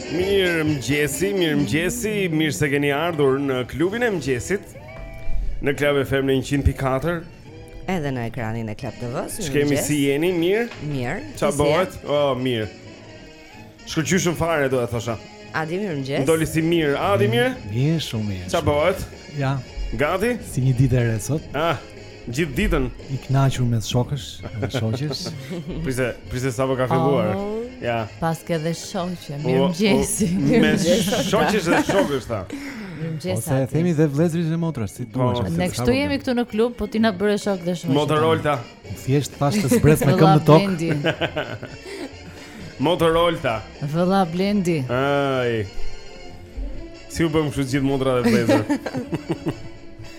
Mirë mëngjesi, mirë mëngjesi, mirë se keni ardhur në Klubin e Mëngjesit Në Club FM në 100.4 Edhe në ekranin e Club TV-së, mirë mëngjes Ç'kemi si jeni, mirë? Mirë, ti si je? Ça bëhet? O, oh, mirë Shkëlqyeshëm fare, do e thosha Adi, mirë mëngjes Ndoli si mirë, Adi, mirë? Mirë, shumë mirë Ça bëhet? Ja Gati? Si një ditë e re sot Ah, Gjithë ditën I kënaqur mes shokësh Dhe shoqesh Prite, prite sapo ka filluar oh, Ja Paske dhe shoqe Mirë mëngjesi Mes shoqesh dhe shokësh ta Mirë më gjesi Ose e themi dhe vllezër dhe motra Si të duash që Next të jemi këtu në klub Po ti na bëre shokë dhe shoqe Motër Olta Thjesht pa zbret me këmbë në tokë Motër Olta Vëlla Blendi Aj Si u bëmë kështu gjithë motra dhe vllezër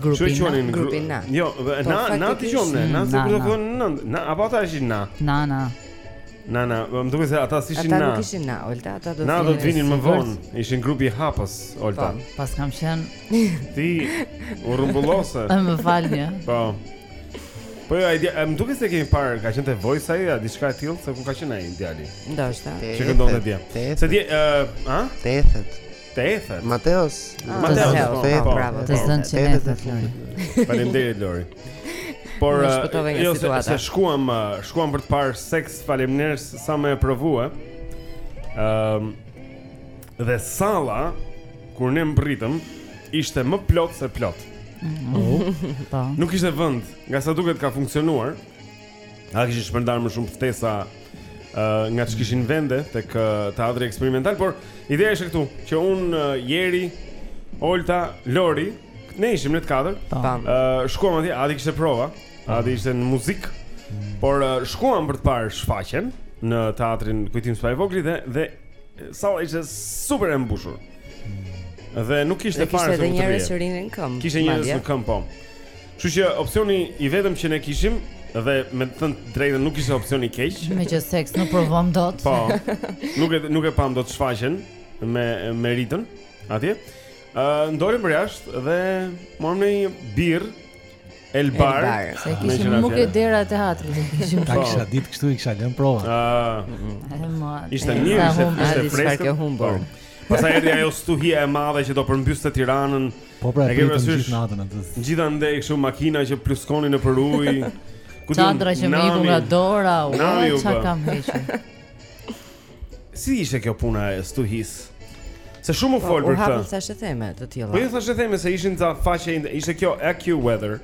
Grupin, grupin na. Jo, po, na, na ti qom ne, na se kur thon na, na, apo ata ishin na. Na, na. Na, na, po, më duket se ata ishin na. Ata nuk ishin na, Olta, ata do të. Na do të vinin më vonë, ishin grupi hapës, Olta. Po, paskam qenë. Ti u rrumbullose. Ë më fal një. Po. Po ja, jo, më duket se kemi parë, ka qenë te voice ai, a diçka e tillë, se ku ka qenë ai djali. Ndoshta. Çi këndon atje? Se ti, ë, ha? Te ethet. Te Ethet. Mateos. Ah, Mateos. Po, po, po, bravo. Të zënë që ne të flori. Faleminderit Lori. Por eh, jo se, se shkuam eh, shkuam për të parë seks faleminderit sa më e provua. Ehm dhe salla kur ne mbërritëm ishte më plot se plot. Mhm. Po. Nuk kishte vend, nga sa duket ka funksionuar. Ata kishin shpërndar më shumë ftesa uh, nga ç'kishin vende tek teatri eksperimental, por ideja ishte këtu, që unë, uh, Jeri, Olta, Lori, ne ishim të katër, uh, shkuam atje, Adi kishte prova, Adi ishte në muzikë, mm. por uh, shkuam për të parë shfaqjen në teatrin Kujtim Spahivogli dhe, dhe salla ishte super e mbushur. Mm. Dhe nuk kishte fare se mund të rrije. Kishte njerëz që rrinin në këmbë. Kishte njerëz në këmbë, po. Kështu që opsioni i vetëm që ne kishim dhe me thënë të drejtën nuk ishte opsion i keq. Meqë seks nuk provuam dot. Po. Nuk e nuk e pamë dot shfaqjen me Meritën atje. Ë uh, dolëm përjashta dhe morëm nga një birrë El Bar. Se kishim mu ke dera e teatrit. Kishim pak sa ditë kështu i kisha lënë prova. Ëh. Ishte mirë, ishte fresk. Pastaj erdhi ajo stuhia e madhe që do përmbyste Tiranën Po pra, e kemi gjithë natën atë. Gjithandej kështu makinat që pluskonin nëpër ujë. Ku do të rrejë me iku nga dora, u ça kam hequr. Si ishte kjo puna e stuhis? Se shumë u përfol për këtë. Po hapen thashetheme të tilla. Po jo jo thashetheme se ishin ca faqe ishte kjo AccuWeather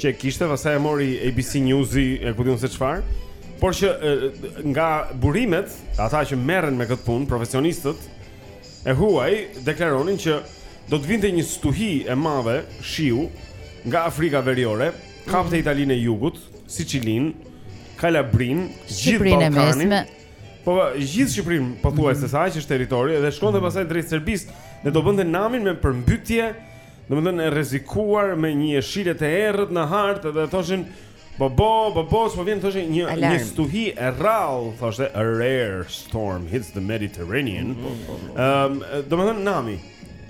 që kishte pastaj e mori ABC News-i, e ku di unë se çfarë. Por që nga burimet, ata që merren me këtë punë, profesionistët, e huaj deklaronin që do të vinte një stuhi e madhe shiu nga Afrika Veriore, kapte mhm. Italinë e Jugut, Siçilinë, Kalabrinë, gjithë Ballkanin. Po gjithë Shqipërinë pothuajse mhm. sa aq është territori dhe shkonte mhm. pastaj drejt Serbisë dhe do bënte namin me përmbytje, domethënë e rrezikuar me një jeshile të errët në hartë dhe thoshin Bo bo bo bo, po vjen thoshte një Alarm. një stuhi e rrallë, thoshte a rare storm hits the Mediterranean. Ëm, mm, mm, mm. um, domethënë nami.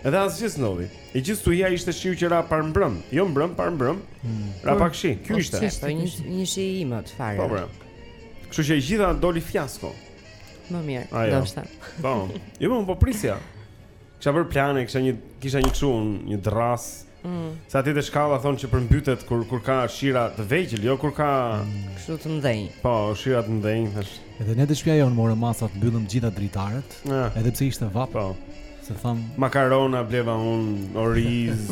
Edhe asgjë s'ndodhi. E gjithë stuhia ishte shiu që ra parmbrëmë, jo mbrëmë, parmbrëmë. Mm. Ra pak shi. Ky po, ishte. Po një një shi i imët fare. Po pra. Kështu që e gjitha doli fiasko. Më mirë, ndoshta. Po. Jo, unë po prisja. Kisha bërë plane, kisha një, kisha një kështu unë, një dërrasë. Mm. Se aty te shkalla thonë që përmbytet kur kur ka shira të vegjël, jo kur ka kështu të mëdhenj. Po, shira të mëdhenj thashë. Edhe ne te shtëpia jonë morëm masat, mbyllëm gjithë dritaret, ja. edhe pse ishte vapë. Po. Se thon makarona bleva unë, oriz,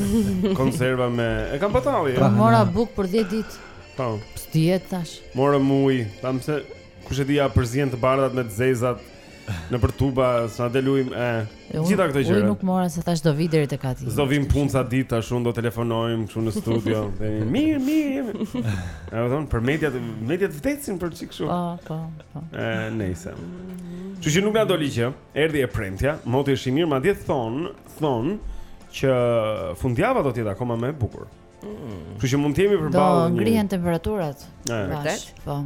konserva me e kam patalli. Pra, mora bukë për 10 ditë. Po. Se s'dihet thashë. Morëm ujë, thamë se kush e di a përzihen të bardhat me të zezat. Nëpër tuba, s'na del ujë më, e, e gjitha këto gjëra. Unë nuk mora se thashë do vijë deri te kati. S'do vijmë në punë ca ditë thashë, unë do telefonojmë këtu në studio. mirë, mirë jemi. Edhe thonë për mediat, mediat vdesin për çik kështu. Po, po, po. E, nejse. Që që nuk na doli gjë, erdhi e premtja, moti është i mirë, madje thonë, thonë që fundjava do të jetë akoma më e bukur. Mm. Kështu që mund të jemi përballë. Do ngrihen temperaturat. Vërtet? Po.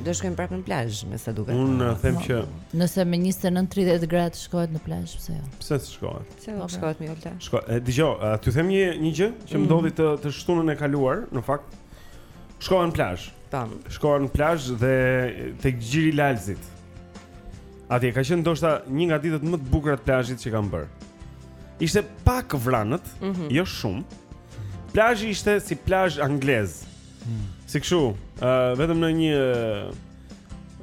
Do shkojmë prapë në plazh, me sa duket. Unë uh, them po. që nëse me 29-30 gradë shkohet në plazh, pse jo? Pse s'shkohet? Pse nuk po, po. shkohet më të ulëta? Shiko, e dëgjo, t'ju them një një gjë që më mm. ndodhi të të shtunën e kaluar, në fakt. Shkova në plazh. Tam. Shkova në plazh dhe tek Gjiri i Lalzit. Atje ka qenë ndoshta një nga ditët më të bukura të plazhit që kam bërë. Ishte pak vranët, mm -hmm. jo shumë. Plazhi ishte si plazh anglez. Mm. Si kshu, uh, vetëm një uh,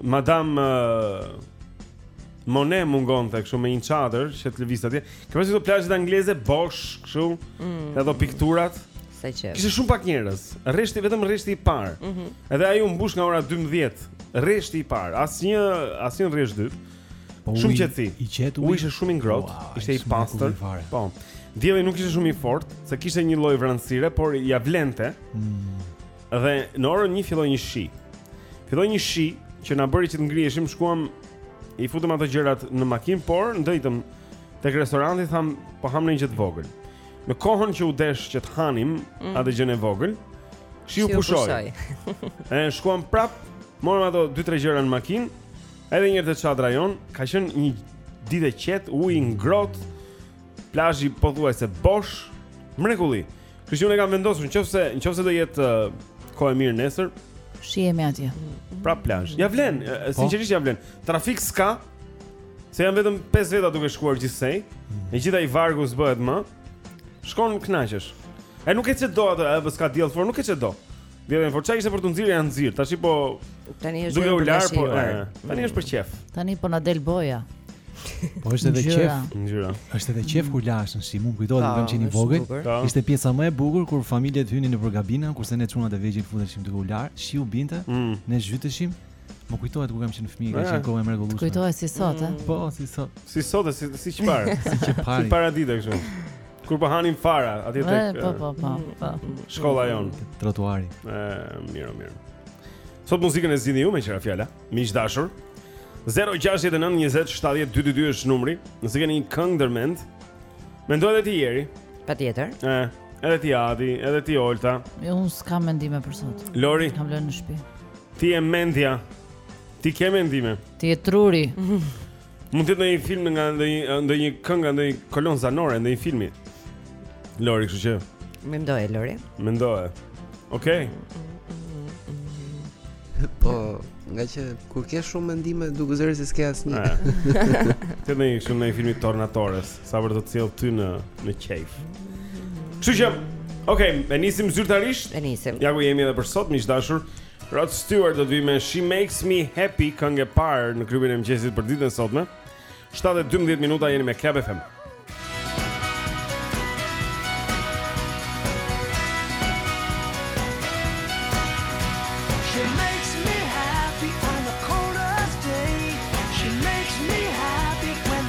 madam uh, Monet mungonte kshu me një çadër që të lëvizte atje kshu si këto plazhet angleze, bosh, kshu mm. Edhe ato pikturat Sa qe. Kishte shumë pak njerëz. Rreshti, vetëm rreshti i parë. Ëh. Mm Edhe ai u mbush nga ora 12. Rreshti i parë, asnjë asnjë rresht i dytë. Po shumë qetësi. I qetë uji ishte shumë i ngrohtë, wow, ishte i pastër. Po. Dielli nuk ishte shumë i fortë, se kishte një lloj vranësire, por ia vlente. Mm. Dhe në orën 1 filloi një shi. Filloi një shi që na bëri që të ngriheshim, shkuam i futëm ato gjërat në makinë, por ndëjtëm tek restoranti thamë po hamë një gjë të vogël. Në kohën që u desh që të hanim mm. atë gjën e vogël, shiu pushoi. e shkuam prapë, morëm ato 2-3 gjëra në makinë, edhe një herë te çadra jonë, ka qenë një ditë e qetë, ujë i ngrohtë, plazhi pothuajse bosh, mrekulli. Kështu që unë kam vendosur, në qoftë se do jetë uh, kohë e mirë nesër, shihemi atje. Prapë plazh. Ia vlen, po. sinqerisht ia vlen. Trafik s'ka, Se janë vetëm 5 veta duke shkuar gjithsej. E gjithë ai vargu s'bëhet më. Shkon kënaqesh. E nuk e, ç'e do atë, apo s'ka diell fort, nuk e, ç'e do. Diellin e fortë ça ishte për të nxirë janë nxirë. Tashi po tani është duke u lar po. Tani është për qejf. Tani po na del boja. Po është edhe qejf. Ngjyra. Është edhe qejf kur ra shi, se mua më kujtohet vetja që i vogël. Ishte pjesa më e bukur kur familjet hynin nëpër kabina, kurse ne çunat e vegjël futeshim duke u lar, shiu binte, mm. ne zhyteshim Më kujtohet kur kam qenë fëmijë, ka qenë kohë e mrekullueshme. Kujtohet si sot, ëh? Po, si sot. Si sot, si si çfarë? Si çfarë. Si paradite kështu. Kur po hanim fara atje tek. Po, po, po, po. Shkolla jonë. Trotuari. Ëh, mirë, mirë. Sot muzikën e zgjidhni ju me që ra fjala. Miq të dashur. 069 20 70 222 është numri. Nëse keni një këngë ndërmend, mendoje edhe ti Jeri. Patjetër. Ëh, edhe ti Adi, edhe ti Olta. Jo, unë s'kam mendime për sot. Lori. I kam lënë në shtëpi. Ti je mendja. Ti ke mendime. Ti je truri. Mund të jetë ndonjë film nga ndonjë ndonjë këngë nga ndonjë kolonë zanore ndonjë filmi. Lori, kështu që. Mendoje Lori. Mendoje. Okej. Okay. Po, ngaqë kur ke shumë mendime dukesh sikur s'ke asnjë. Ti më shumë në filmin e Tornatores. Sa për të të sjellë ty në, në qejf Kështu që, ok, e nisim zyrtarisht E nisim Ja ku jemi edhe për sot, miq të dashur Rod Stewart do të vijë me She Makes Me Happy kënga e parë në klubin e mëngjesit për ditën e sotme 7 e 12 minuta jeni me Club FM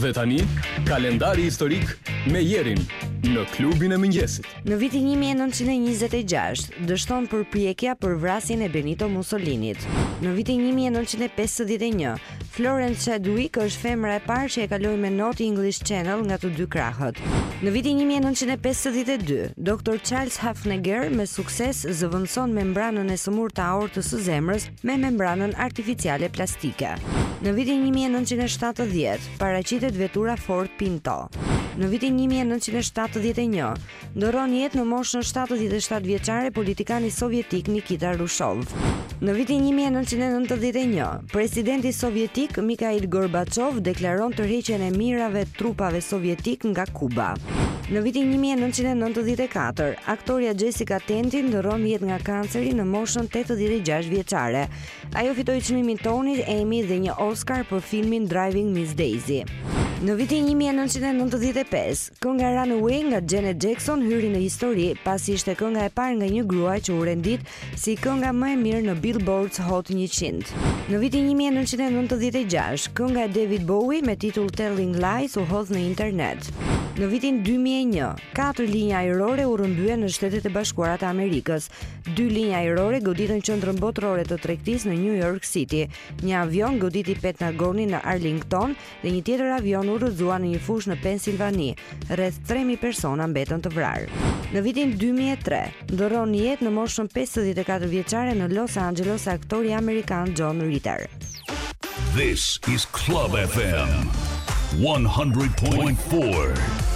Dhe tani, kalendari historik me Jerin në klubin e mëngjesit. Në vitin 1926, dështon përpjekja për vrasjen e Benito Mussolinit. Në vitin 1951, Florence Chadwick është femra e parë që e kaloi me not English Channel nga të dy krahët. Në vitin 1952, Dr. Charles Hafneger me sukses zëvendëson membranën e sëmurë të aortës së zemrës me membranën artificiale plastike. Në vitin 1970, paraqitet vetura Ford Pinto. Në vitin 1971, Ndërron jetë në moshën shtatëdhjetë e shtatë vjeçare politikani sovjetik Nikita Hrushov. Në vitin një mijë e nëntëqind e nëntëdhjetë e një, presidenti sovjetik Mikhail Gorbaçov deklaron tërheqjen e mijërave trupave sovjetikë nga Kuba. Në vitin një mijë e nëntëqind e nëntëdhjetë e katër, aktorja Jessica Tandy ndërron jetë nga kanceri në moshën tetëdhjetë e gjashtë vjeçare. Ajo fitoi çmimin Tony, Emmy dhe një Oscar për filmin Driving Miss Daisy. Në vitin një mijë e nëntëqind e nëntëdhjetë e pesë, Kënga Runaway nga Janet Jackson hyri në histori, pasi ishte kënga e parë nga një grua që u rendit si kënga më e mirë në Billboards Hot njëqind. Në vitin një mijë e nëntëqind e nëntëdhjetë e gjashtë, kënga e David Bowie me titull Telling Lies u hodh në internet. Në vitin dy mijë e një, katër linja ajrore u rrëmbyen në Shtetet e Bashkuara të Amerikës. Dy linja ajrore goditën Qendrën Botërore të Tregtisë në New York City. Një avion goditi Pentagonin në Arlington dhe një tjetër avion u rrëzua në një fushë në Pensilvani, rreth 3000 persona mbetën të vrarë. Në vitin 2003, ndërron jetë në moshën 54 vjeçare në Los Angeles aktori amerikan John Ritter. This is Club FM 100.4.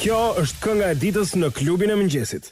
Kjo është kënga e ditës në klubin e mëngjesit.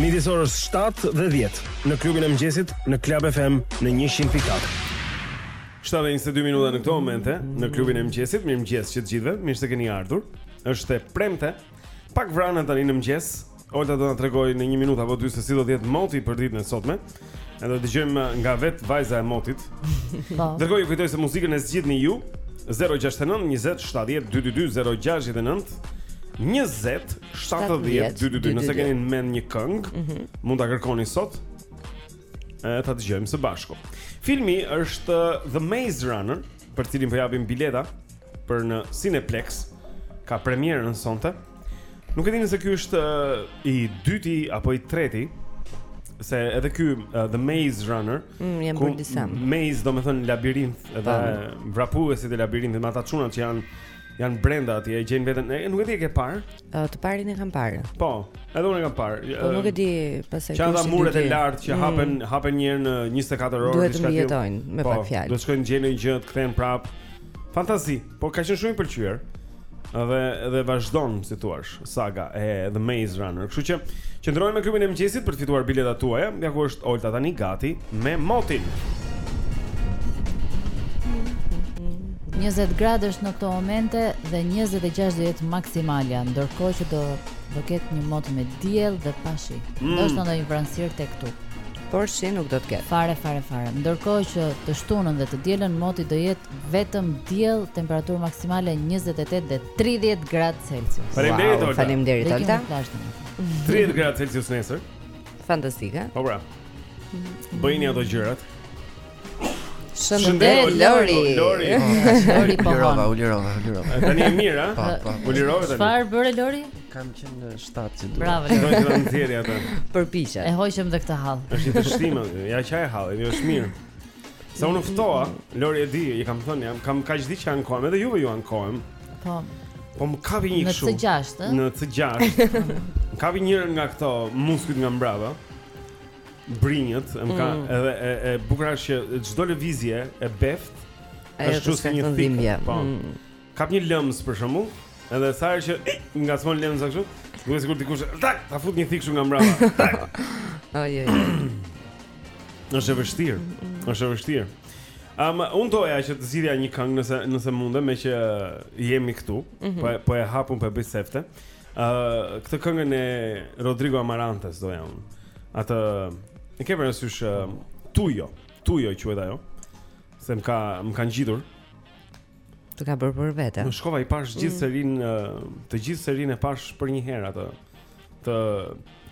Midis orës 7 dhe 10 në klubin e mëngjesit në Club FM në 100.4. 7:22 minuta në këto momente në klubin e mëngjesit. Mirëmëngjes që të gjithëve. Mirë se keni ardhur. Është e premte. Pak vranë tani në mëngjes. Olta do na tregoj në 1 minutë apo dy se si do të jetë moti për ditën e sotme. Ne do dëgjojmë uh, nga vet vajza e motit. Po. Ndërkohë ju kujtoj se muzikën e zgjidhni ju 069 20 70 222 069 20 70 222 Nëse keni në mend një këngë, mm -hmm. mund ta kërkoni sot. E ta dëgjojmë së bashku. Filmi është uh, The Maze Runner, për cilin po japim bileta për në Cineplex. Ka premierën sonte. Nuk e di nëse ky është uh, i dyti apo i treti se edhe ky uh, The Maze Runner, mm, ku Maze do të thon labirint dhe vrapuesit e labirintit, me ata çunat që janë janë brenda atje, e gjejnë veten. Nuk e di e ke parë? Uh, të parin e kam parë. Po, edhe unë e kam parë. Po nuk e di pastaj. Çfarë ka muret e lartë që mm. hapen mm. hapen një herë në 24 orë diçka. Duhet të jetojnë me po, pak fjalë. Do të shkojnë gjejnë një gjë, të kthehen prapë. Fantazi, por ka qenë shumë i pëlqyer. Dhe dhe vazhdon, si thua, saga e The Maze Runner. Kështu që qëndroni me klubin e mëngjesit për të fituar biletat tuaja. Ja ku është Olta tani gati me motin. 20 gradë në këto momente dhe 26 do jetë maksimalja, ndërkohë që do do ketë një mot me diell dhe pa shi. Mm. Do ketë ndonjë vranësirë tek-tuk. por shi nuk do të ketë. Fare, fare, fare. Ndërkohë që të shtunën dhe të dielën moti do jetë vetëm diell, temperaturë maksimale 28 dhe 30 gradë Celsius. Faleminderit wow, Olta. Faleminderit Olta. 30 gradë Celsius nesër. Fantastike. Po bra. Bëjini ato gjërat. Shëndet Lori. Lori. Lori po. U lirova, u lirova, u lirova. Tani je mirë, a? Po, po. po. U lirova tani. Çfarë bëre Lori? Kam qenë në shtat që duhet. Bravo. Do të rëndë thirrja atë. Përpiqja. E hoqëm dhe këtë hall. Është të shtimë, ja çaj e hall, edhe është mirë. Sa unë ftoa, Lori e di, i kam thënë jam, kam kaq ditë që ankohem, edhe juve ju ankohem. Po. Po më kapi një kështu. Një të ngjashme, ë? Një të ngjashme. Më kapi njërin nga këto muskujt nga mbrapa. brinjët, më ka mm. edhe e, e bukura është që çdo lëvizje e beftë është kështu si një dhimbje. Po. Mm. Kap një lemzë për shembull, edhe sa herë që ngacmon lemza kështu, duket sikur dikush tak, ta fut një thikë kështu nga mbrapa. Tak. Ai ai. Është vështirë. Mm. Është vështirë. Um, unë doja që të zgjidhja një këngë nëse nëse mundem me që jemi këtu. Mm -hmm. Po po e hapun po e bëj sefte. Ë, uh, këtë këngën e Rodrigo Amarantes doja unë. Atë e ke parasysh uh, Tujo, Tujo quhet ajo. Se më ka më ka ngjitur. Të ka bërë për vete. Shkova e pashë gjithë mm. serinë, uh, të gjithë serinë e pashë për një herë atë të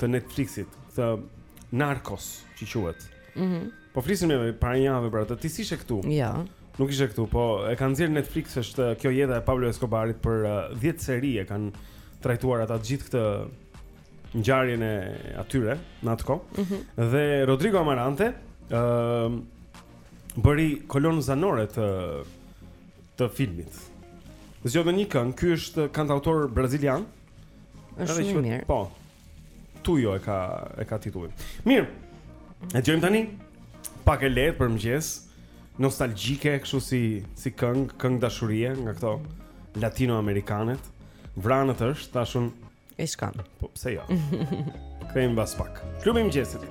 të Netflixit, të Narcos, që quhet. Mhm. Mm po flisnim ne para një javë për atë. Ti s'ishe këtu? Jo. Nuk ishe këtu, po e ka nxjerrë Netflix është kjo jeta e Pablo Escobarit për 10 uh, seri e kanë trajtuar ata gjithë këtë ngjarjen e atyre në atë kohë. Mm -hmm. Dhe Rodrigo Amarante ë uh, bëri kolonën zanore të të filmit. Zgjodhën një këngë, ky është kantautor brazilian. Është shumë i mirë. Po, Tujo e ka e ka titullin. Mirë. E dëgjojmë tani pak e lehtë për mëngjes, nostalgjike kështu si si këngë, këngë dashurie nga këto latinoamerikanet. Vranët është thashë unë i shkon. Po pse jo? Ja. Kthehemi pas pak. Klubi i mëngjesit.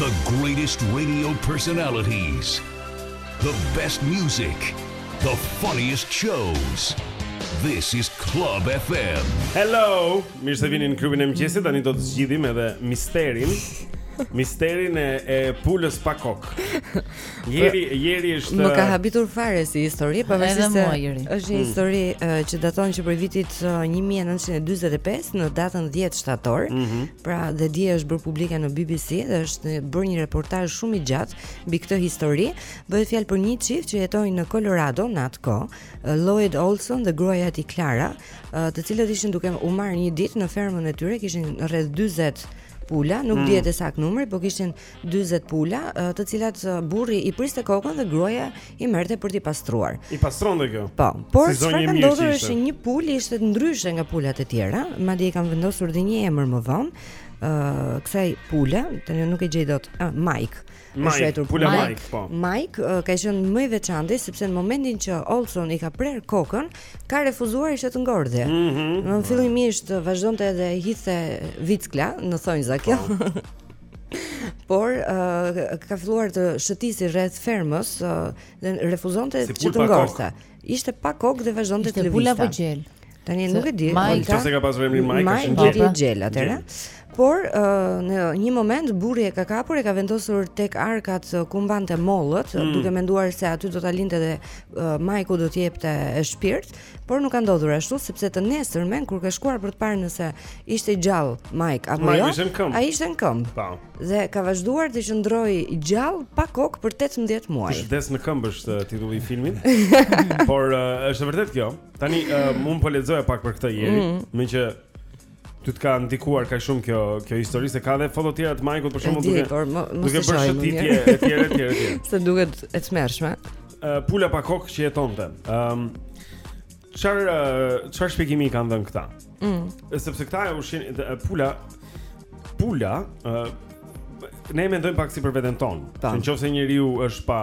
The greatest radio personalities The best music The funniest shows This is Club FM Hello Mirë se vini në klubin e mëngjesit Tani do të zgjidhim edhe misterin Misterin e, e pulës pa kokë Jeri, Jeri është Më ka habitur fare si histori, pavarësisht se është një hmm. histori që daton që prej vitit 1945 në datën 10 shtator. Mhm. Pra, dhe dje është bërë publike në BBC dhe është bërë një reportazh shumë i gjatë mbi këtë histori. Bëhet fjalë për një çift që jetonin në Colorado në atë kohë, Lloyd Olson dhe gruaja e tij Clara, të cilët ishin duke u marrë një ditë në fermën e tyre, kishin rreth 40 pula, nuk mm. dihet e saktë numri, por kishin 40 pula, të cilat burri i priste kokën dhe gruaja i merrte për t'i pastruar. I pastronte kjo. Po, por se çfarë ka ndodhur është që një pulë ishte ndryshe nga pulat e tjera, madje i kanë vendosur dhe një emër më vonë, ë uh, kësaj pule, tani nuk e gjej dot, uh, Mike. Mike, është pula Mike, Mike, po. Mike uh, ka qenë më i veçantë sepse në momentin që Olson i ka prerë kokën, ka refuzuar që të ngordhë. Mm -hmm. Në fillimisht vazhdonte edhe hidhte vickla, në thonjza kjo. Po. Por uh, ka filluar të shëtisi rreth fermës uh, dhe refuzonte si që të ngordhte. Ishte pa kokë dhe vazhdonte të lëvizte. Ishte pulë apo gjel. Tani nuk e di. Mike, po ka pasur emrin Mike, ka shumë gjasa gjel atëherë. Por uh, në një moment burri e ka kapur e ka vendosur tek arkat ku mbante mollët, mm. duke menduar se aty do ta linte dhe uh, Majku do të jepte shpirt. Por nuk ka ndodhur ashtu sepse të nesërmen kur ka shkuar për të parë nëse ishte i gjallë Mike apo jo. Ai ishte në këmbë. Po. Dhe ka vazhduar të qëndrojë gjallë pa kokë për 18 muaj. Vdes në këmbë është uh, titulli i filmit. Por uh, është e vërtetë kjo. Tani uh, unë po lexoja pak për këtë Jeri, mm. meqë Ty të ka ndikuar kaq shumë kjo kjo histori se ka dhe foto të tjera të Majkut për shkakun duke. Por më më duke bërë shëtitje etj etj etj. Se duket e tmerrshme. Uh, pula pa kokë që jetonte. Ëm um, çfar çfarë uh, shpjegimi kanë dhënë këta? Mm. Sepse këta e ushin pula pula uh, ne mendojmë pak si për veten tonë. Që nëse njeriu është pa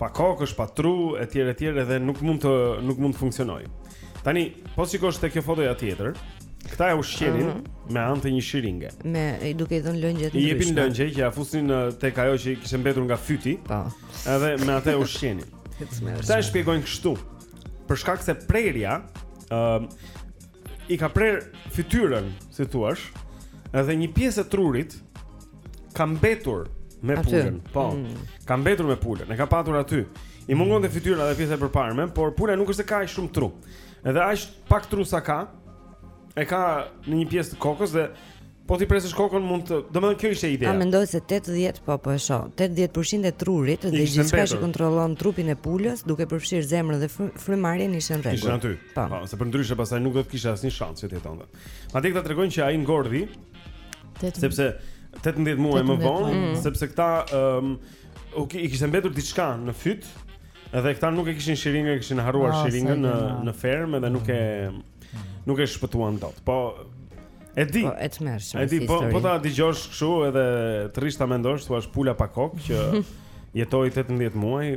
pa kokë, është pa tru etj etj dhe nuk mund të nuk mund të funksionojë. Tani, po të shikosh te kjo fotoja tjetër, këta e ushqenin uh -huh. me anë të një shiringe. Me i duke i dhënë lëngje të ndryshme. I jepnin lëngje që ia fusnin tek ajo që kishte mbetur nga fyti. Po. Edhe me atë e ushqenin. Këta e shpjegojnë kështu. Për shkak se prerja ë uh, i ka prerë fytyrën, si të thuash, edhe një pjesë e trurit ka mbetur me pulën. Po. Mm. Ka mbetur me pulën. E ka patur aty. I mungonte fytyra dhe pjesa e përparme, por pula nuk është e ka shumë tru. Edhe aq pak tru sa ka. E ka në një pjesë të kokës dhe po t'i presësh kokën mund të, domethënë kjo ishte ideja. A mendoj se 80 po po e shoh. 80% e trurit dhe gjithçka që kontrollon trupin e pulës, duke përfshirë zemrën dhe frymëmarrjen ishin në rregull. Ishin aty. Po, se përndryshe pastaj nuk do të kishte asnjë shans që të jetonte. Madje këta tregojnë që ai ngordhi sepse 18 muaj më vonë, mm. sepse këta ëm um, i kishte mbetur diçka në fyt edhe këta nuk e kishin shiringën, e kishin harruar oh, shiringën në në fermë dhe nuk e nuk e shpëtuan dot. Po e di. Po e tmerrshme. E di, po po ta dëgjosh kështu edhe të rrish ta mendosh, thua pula pa kokë që jetoi 18 muaj,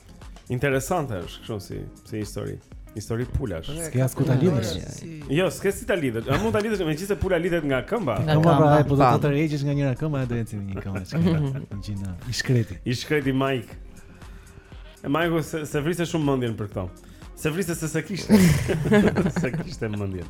Interesante është kështu si si histori. Histori pulash. S'ke as ku ta lidhësh. Jo, s'ke si ta lidhësh. A mund ta lidhësh megjithëse pula lidhet nga këmba? Nga këmba, pra, po do ta tërheqësh nga njëra këmba e do ecin një këmbë çka. Gjynah. I shkreti. I shkreti Mike. E Mike se s'e vriste shumë mendjen për këto. S'e vriste se s'e kishte. S'e kishte mendjen.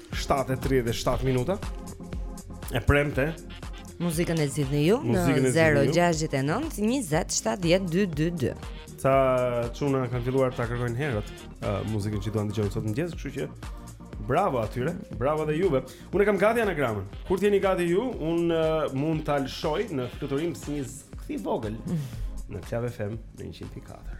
7:37 minuta. E premte. Muzikën e zgjidhni ju në 069 20 70 222. Ca çuna kanë filluar ta kërkojnë herët uh, muzikën që duan të dëgjojnë sot në mëngjes, kështu që bravo atyre, bravo dhe juve. Unë e kam gati anagramën. Kur të jeni gati ju, unë uh, mund ta lëshoj në fluturim si një zog të vogël mm. në Club FM në 104.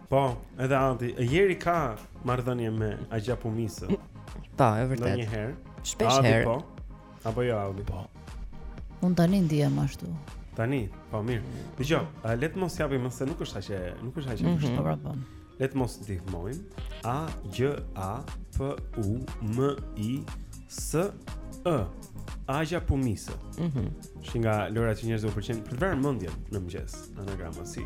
Po, edhe Adi, Jeri ka marrëdhënie me Agja Pumisë. Po, e vërtet. Ndonjëherë. Shpesh herë. Po. Apo jo Adi? Po. Unë tani ndiem ashtu. Tani, po mirë. Dgjoj, le të mos japim se nuk është aq e, nuk është aq e vështirë. Mhm. Po, po. Le të mos ndihmojmë. A G J A P U M I S E. Agja Pumisë. Mhm. Është nga lojërat që njerëzve u pëlqen për të vënë mendjen në mëngjes, anagrama si.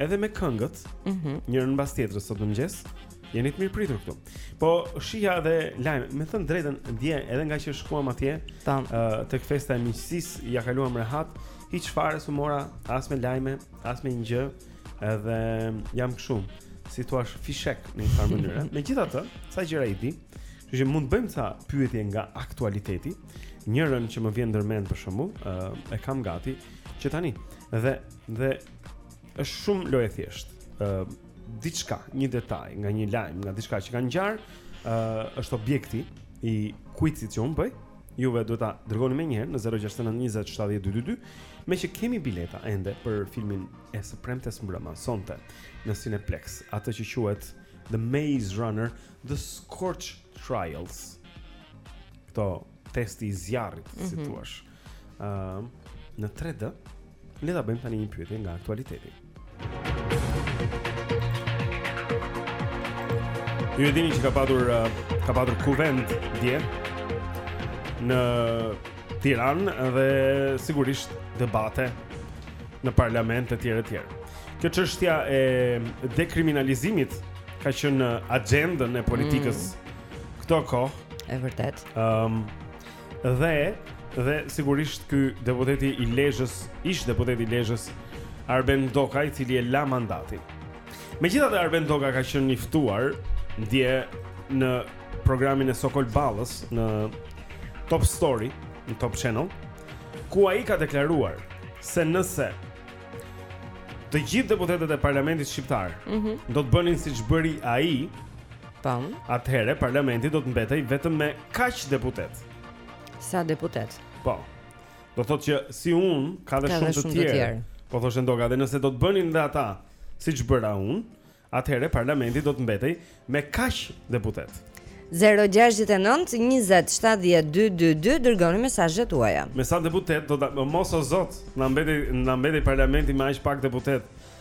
edhe me këngët, mm -hmm. njërën mbas tjetrës sot në mëngjes. Jeni të mirëpritur këtu. Po shihja dhe lajme, me thënë të drejtën, dje edhe ngaqë shkuam atje, ë uh, tek festa e miqësisë, ia kaluam rehat, hiç fare s'u mora as me lajme, as me asnjë gjë, edhe jam kështu, si thua, fishek në një farë mënyre. Megjithatë, ca gjëra i di, kështu që mund të bëjmë ca pyetje nga aktualiteti. Njërën që më vjen ndër mend për shembull, ë uh, e kam gati që tani. Dhe dhe Është shumë lojë e thjeshtë. Ë uh, diçka, një detaj nga një lajm, nga diçka që ka ngjarë, ë uh, është objekti i kuizit që unë bëj. Juve duhet ta dërgoni menjëherë në 0692070222, meqë kemi bileta ende për filmin e së premtes mbrëma sonte në Cineplexx, atë që quhet The Maze Runner, The Scorch Trials. Këta testi i zjarrit, mm -hmm. si mhm. thua. Ëm, në 3D le ta bëjmë tani një pyetje nga aktualiteti. Ju e dini që ka patur uh, ka patur kuvend dje në Tiranë dhe sigurisht debate në parlament e të tjera e të tjera. Kjo çështja e dekriminalizimit ka qenë në axhendën e politikës mm. këto kohë. E vërtetë. Ëm um, Dhe dhe sigurisht ky deputeti i Lezhës, ish deputeti i Lezhës, Arben Ndoka, i cili e la mandatin. Megjithatë Arben Ndoka ka qenë i ftuar dje në programin e Sokol Ballës në Top Story, në Top Channel, ku ai ka deklaruar se nëse të gjithë deputetët e parlamentit shqiptar mm -hmm. do të bënin siç bëri ai, Pam. Atëherë parlamenti do të mbetej vetëm me kaq deputetë. Sa deputetë? Po. Do të thotë që si unë ka dhe shumë të tjerë. Po thoshte Ndoka dhe nëse do të bënin dhe ata siç bëra unë, atëherë parlamenti do të mbetej me kaq deputetë. 069 20 70 222 dërgoni mesazhet tuaja. Me sa deputetë do të mos o zot, na mbetej na mbetej parlamenti me aq pak deputetë.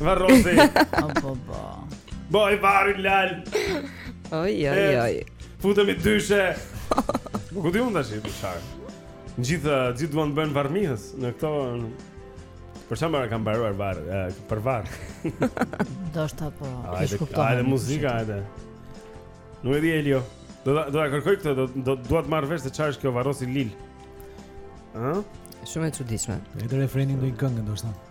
Varrosi. Po po po. Boj varri lal. Oj oj oj. Futëm i dyshe. Nuk di unë tash për çfarë. Gjithë gjithë duan të bëjnë varrmihës në këto Për çfarë marrë kam baruar varr, për varr. Do të apo. Ai kupton. Ai muzika edhe. Nuk e di Elio. Do do ta kërkoj këtë, do do dua të marr vesh se çfarë është kjo varrosi lil. Ëh? Shumë e çuditshme. Edhe refrenin do i këngë ndoshta.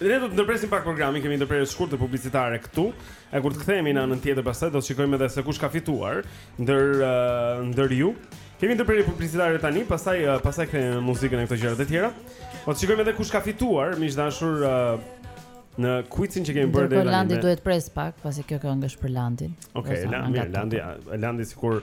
Ne do të ndërpresim pak programin, kemi ndërprerje të shkurtër publicitare këtu. E kur të kthehemi në anën tjetër pastaj do të shikojmë edhe se kush ka fituar ndër uh, ndër ju. Kemi ndërprerje publicitare tani, pastaj uh, pastaj kthehemi me muzikën e këto gjëra të tjera. Po të shikojmë edhe kush ka fituar, miq të dashur uh, në quizin që kemi bërë deri tani. Landi duhet pres pak, pasi kjo këngë është për Landin. Okej, okay, Landi, Landi, Landi sikur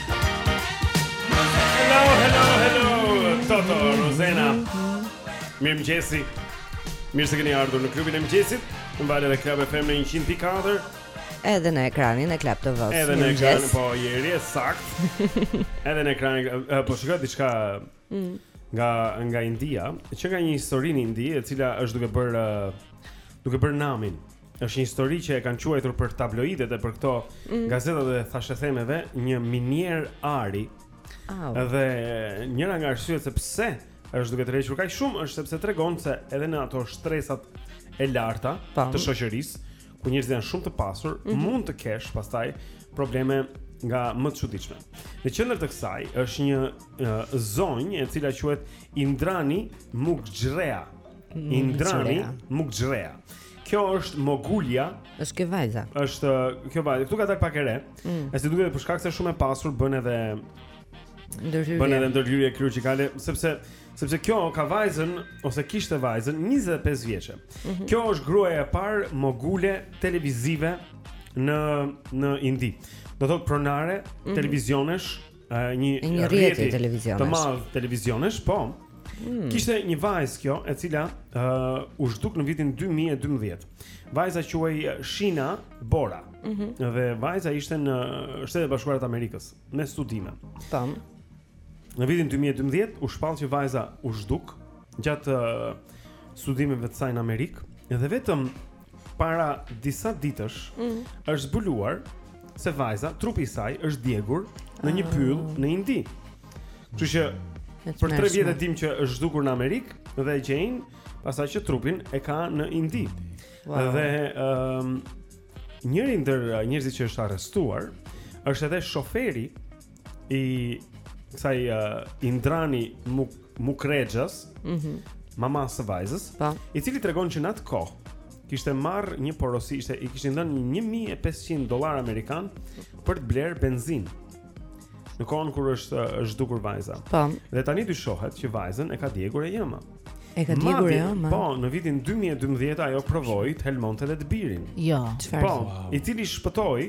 Hello, hello, hello Toto, Rosena Mirëmëngjesi Mirë se keni ardhur në klubin e mëngjesit Në valët e Club FM në 100.4 Edhe në ekranin e Club TV-së Edhe në ekranin, po je e saktë Edhe në ekranin, po shikoj diçka mm. nga, nga India Që ka një histori në Indi e cila është duke bërë Duke bërë namin Është një histori që e kanë quajtur për tabloidet e për këto mm. gazetat e thashethemeve një minierë ari. Oh. Dhe njëra nga arsyet se pse është duke tërhequr kaq shumë është sepse tregon se edhe në ato shtresat e larta Tam. të shoqërisë, ku njerëzit janë shumë të pasur, mm -hmm. mund të kesh pastaj probleme nga më të çuditshmet. Në qendër të kësaj është një uh, zonjë e cila quhet Indrani Mukerjea. Mm, Indrani Mukerjea. Kjo është mogulja. Është kjo vajza. Është kjo vajza. Ktu ka dal pak e re. Mm. Ashtu duket për shkak se shumë e pasur bën edhe ndërhyrje. Bën edhe ndërhyrje kirurgjikale sepse sepse kjo ka vajzën ose kishte vajzën 25 vjeçe. Mm -hmm. Kjo është gruaja e parë mogule televizive në në Indi. Do thot pronare mm -hmm. televizionesh një një rrjet televizionesh. Të madh televizionesh, po. Hmm. Kishte një vajzë kjo, e cila ë uh, u zhduk në vitin 2012. Vajza quhej Shina Bora. Mm -hmm. Dhe vajza ishte në Shtetet e Bashkuara të Amerikës me studime. Tam. Në vitin 2012 u shpall që vajza u zhduk gjatë uh, studimeve të saj në Amerikë dhe vetëm para disa ditësh mm. është zbuluar se vajza, trupi i saj është djegur në një ah. pyll në Indi. Kështu që për 3 vjet e dim që është zhdukur në Amerikë dhe gjejnë pastaj që trupin e ka në Indi. Wow. Dhe ëm um, njëri ndër njerëzit që është arrestuar është edhe shoferi i kësaj uh, Indrani Muk Mukrexhas, ëh, mm -hmm. mama së vajzës, pa. Po. i cili tregon që në atë kohë kishte marrë një porosi, ishte i kishin dhënë 1500 dollarë amerikan për të blerë benzinë. Në kohën kur është është zhdukur vajza. Po. Dhe tani dyshohet që vajzën e ka djegur e jëma. Ëh. E ka djegur e ëma. Po, në vitin 2012 ajo provoi të helmonte edhe të birin. Jo, çfarë? Po, wow. i cili shpëtoi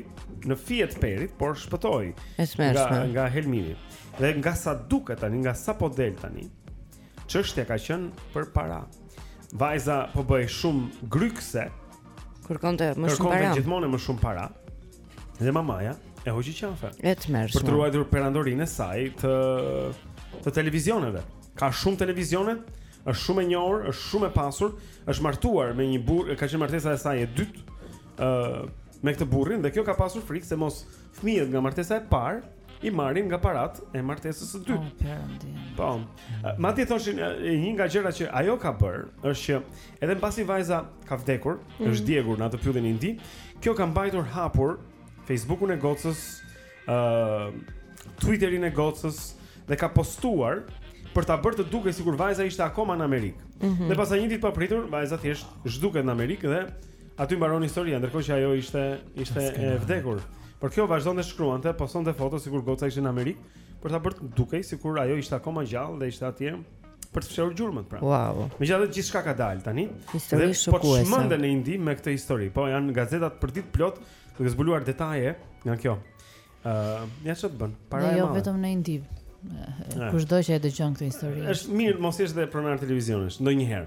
në fije të perit, por shpëtoi nga nga helmimi. Dhe nga sa duket tani, nga sa po del tani, çështja ka qenë për para. Vajza po bëhej shumë grykse. Kërkonte më shumë para. Kërkonte gjithmonë më shumë para. Dhe mamaja e hoqi qafe. E tmerrshme. Për të ruajtur perandorinë e saj të të televizioneve. Ka shumë televizione, është shumë e njohur, është shumë e pasur, është martuar me një burrë, ka qenë martesa e saj e dytë. ë uh, me këtë burrin dhe kjo ka pasur frikë se mos fëmijët nga martesa e parë i marrin nga paratë e martesës së dytë. Po, po. Madje thoshin një nga gjërat që ajo ka bërë është që Edhe mbasi vajza ka vdekur, mm -hmm. është djegur në atë pyllin në Indi, kjo ka mbajtur hapur Facebookun e gocës, uh, Twitterin e gocës dhe ka postuar për ta bërë të dukej sikur vajza ishte akoma në Amerikë. Mm -hmm. Dhe pasaj një ditë papritur, vajza thjesht zhduket në Amerikë dhe aty mbaron historia, ndërkohë që ajo ishte ishte e vdekur. Por kjo vazhdonte shkruante, postonte foto sikur goca ishte në Amerikë, për ta bërë të dukej sikur ajo ishte akoma gjallë dhe ishte atje. për të fshehur gjurmët pra. Wow. Megjithatë gjithçka ka dalë tani. Histori dhe po çmenden në Indi me këtë histori. Po janë gazetat për ditë plot duke zbuluar detaje nga kjo. Ë, uh, ja ç'të bën? Paraja e madhe. Jo vetëm në Indi. Kushdo që e dëgjon këtë histori. Është mirë mos jesh dhe pronar televizionesh ndonjëherë.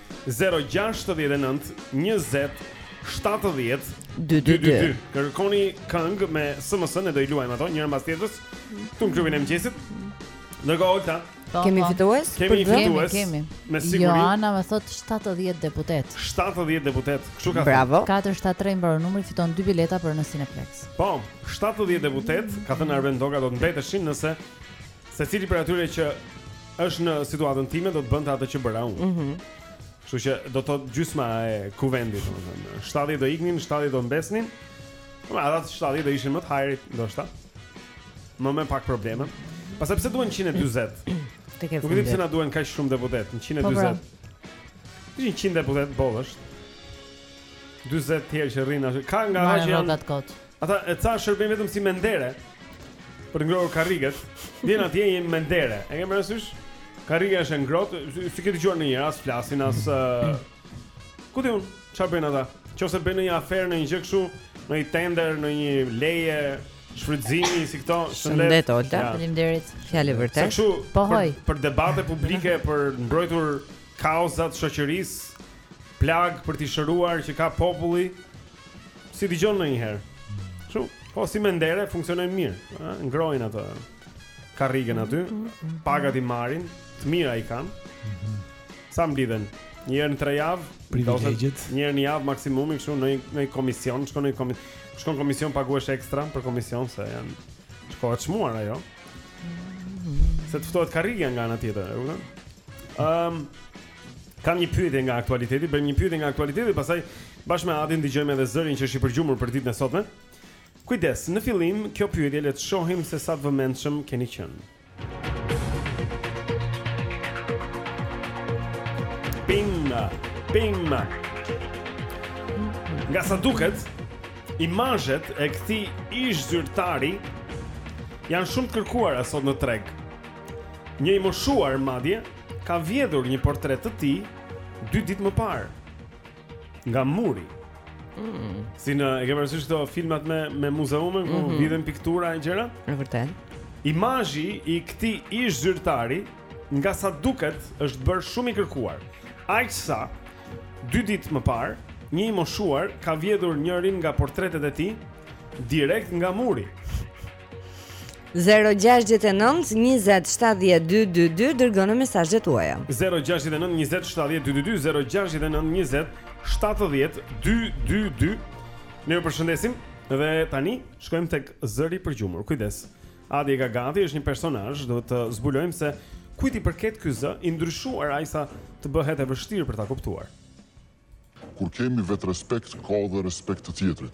069 20 70 222. Kërkoni këngë me SMS e do i luajmë ato njëra mbas tjetrës. Këtu në klubin e mëngjesit. Ndërkohë Olta, kemi fitues? Po, po. Kemi fitues. Kemi, kemi. Me siguri Joana më thot 70 deputet. 70 deputet. Kështu ka thënë. Bravo. 473 mbaron numri fiton dy bileta për në Cineplex. Po, 70 deputet, ka thënë Arben Doga do të mbeteshin nëse secili prej atyre që është në situatën time do të bënte atë që bëra unë. Mhm. Mm Kështu që do të thotë gjysma e kuvendit, domethënë. 70 do iknin, 70 do mbesnin. Po ata 70 do ishin më të hajrit, ndoshta. Më me pak probleme. Pastaj pse duhen 140? Tek e fundit. Nuk e di pse na duhen kaq shumë deputet, 140. Po, pra. Ishin 100 deputet boll ishin. 40 të tjerë që rrinë ashtu. Ka nga ata që janë Ata e ca shërbejnë vetëm si mindere për të ngrohur karriget. Vjen atje një mindere. E ke parasysh? Karriga është e ngrohtë, s'i ke dëgjuar ndonjëherë as flasin as uh, ku di unë çfarë bëjnë ata. Ose bëjnë një aferë në një gjë kështu, në një tender, në një leje shfrytëzimi si këto, shëndet. Shëndet, faleminderit. Fjalë vërtet. Kështu, po hoj. Për, për debate publike, për të mbrojtur kauzat e shoqërisë, plagë për t'i shëruar që ka populli S'i dëgjon ndonjëherë. Kështu, po si mindere funksionojnë mirë, ë, ngrohin atë karrigen aty, pagat i marrin, të mira i kanë. Sa mblidhen? Një herë në tre javë, Privilegjet. ndoshta një herë në javë maksimumi, kështu në një- në një komision, shkon në një komision, shkon në komision paguhesh ekstra për komision se është kohë e çmuar ajo. Se të ftohet karriga nga ana tjetër, e kupton? Ëm, Kam një pyetje nga aktualiteti, bëjmë një pyetje nga aktualiteti, pastaj bashkë me Adin dëgjojmë edhe zërin që është i përgjumur për ditën e sotme. Kujdes, në fillim kjo pyetje le të shohim se sa të vëmendshëm keni qenë. Pim, pim. Nga sa duket, imazhet e këtij ish zyrtari janë shumë të kërkuara sot në treg. Një i moshuar madje ka vjedhur një portret të tij dy ditë më parë nga muri. Mm. Si në e ke parasysh këto filmat me me muzeume ku mm -hmm. vidhen piktura e gjëra? Në vërtet. Imazhi i këtij ish zyrtari nga sa duket është bërë shumë i kërkuar. Aq sa dy ditë më parë një i moshuar ka vjedhur njërin nga portretet e tij direkt nga muri. 0-6-9-20-70-222 Dërgoni mesazhet tuaja 0-6-9-20-70-222 Ne ju përshëndesim Dhe tani shkojmë tek zëri i përgjuar Kujdes Adi je gati është një personazh Duhet të zbulojmë se kujt i përket ky zë I ndryshuar aq sa të bëhet e vështirë për ta kuptuar Kur kemi vetërespekt Ka dhe respekt të tjetrit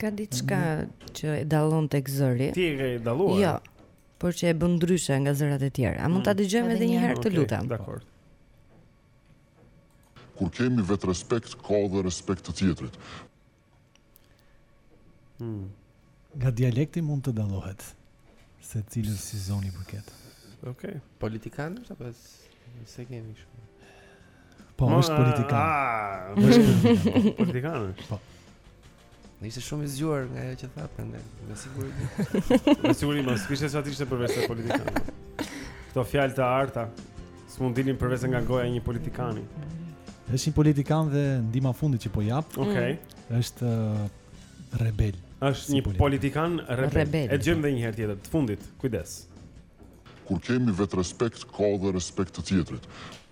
Ka diçka që e dallon tek zëri. Ti e ke dalluar? Jo. Por që e bën ndryshe nga zërat e tjera. A mund ta mm. dëgjojmë edhe një herë të lutem? Dakor. Kur kemi vetërespekt, ka dhe respekt të tjetrit. Hmm. Nga dialekti mund të dallohet se cilës zonë i përket. Okej. Politikan apo se kemi shumë. Po, është politikan. Ah, është politikan. Po. Ne ishte shumë i zgjuar nga ajo që tha prandaj. Me siguri. Me siguri mos kishte sa ishte përveçse politikan. Kto fjalë të arta. S'mund dilin përveçse nga goja e një politikani. Është një politikan dhe ndihma e fundit që po jap. Okej. Mm. Është uh, rebel. Është një politikan, politikan rebel. rebel. E dëgjojmë edhe një herë tjetër, të fundit. Kujdes. Kur kemi vetërespekt, ka dhe respekt të tjetrit.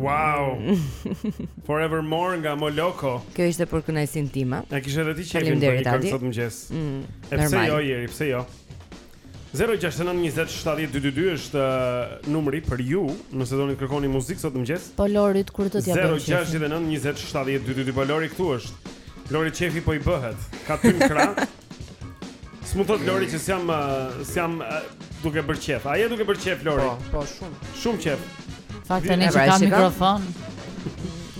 Wow. Forevermore nga Moloko. Kjo ishte për kënaqësinë time. Ja kishe edhe ti qefin për këtë këngë sot mëngjes. Mm, e pse jo Eri, pse jo? 0692070222 është uh, numri për ju, nëse doni të kërkoni muzikë sot mëngjes. Po Lorit kur do t'ia bëjmë. 0692070222 po Lori këtu është. Lorit qefi po i bëhet. Ka ty në krah. S'mund të thotë Lori që s'jam uh, s'jam uh, duke bërë qef. A je duke bërë qef Lori? Po, po shumë. Shumë qef. Fakt tani që ka mikrofon.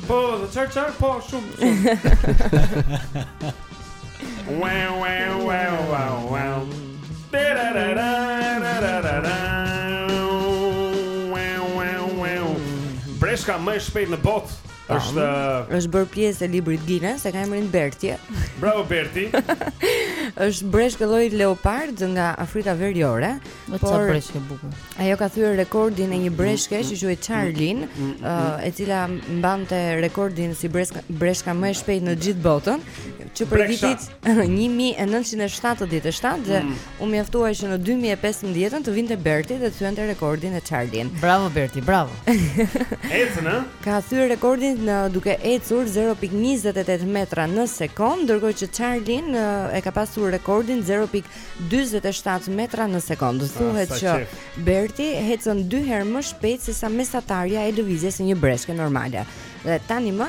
Po, ça ça, po shumë. Wow wow wow wow wow. Breshka më e shpejt në botë Është është bërë pjesë e librit Guinness, e ka emrin Berti. Bravo Berti. është breshkë lloj leopard nga Afrika Veriore. Po sa breshkë e bukur. Ajo ka thyer rekordin e një breshke që quhej Charlie, mm, mm, mm, e cila mbante rekordin si breshka më e shpejtë në gjithë botën, që prej vitit 1977 dhe u mjaftua që në 2015 të vinte Berti dhe të thyente rekordin e Charlie. Bravo Berti, bravo. Ecën, ë? Ka thyer rekordin duke ecur 0.28 metra në sekond, ndërkohë që Charlie në, e ka pasur rekordin 0.47 metra në sekond. Ah, Thuhet që Berti ecën dy herë më shpejt se sa mesatarja e lëvizjes së një breshke normale. Dhe tani më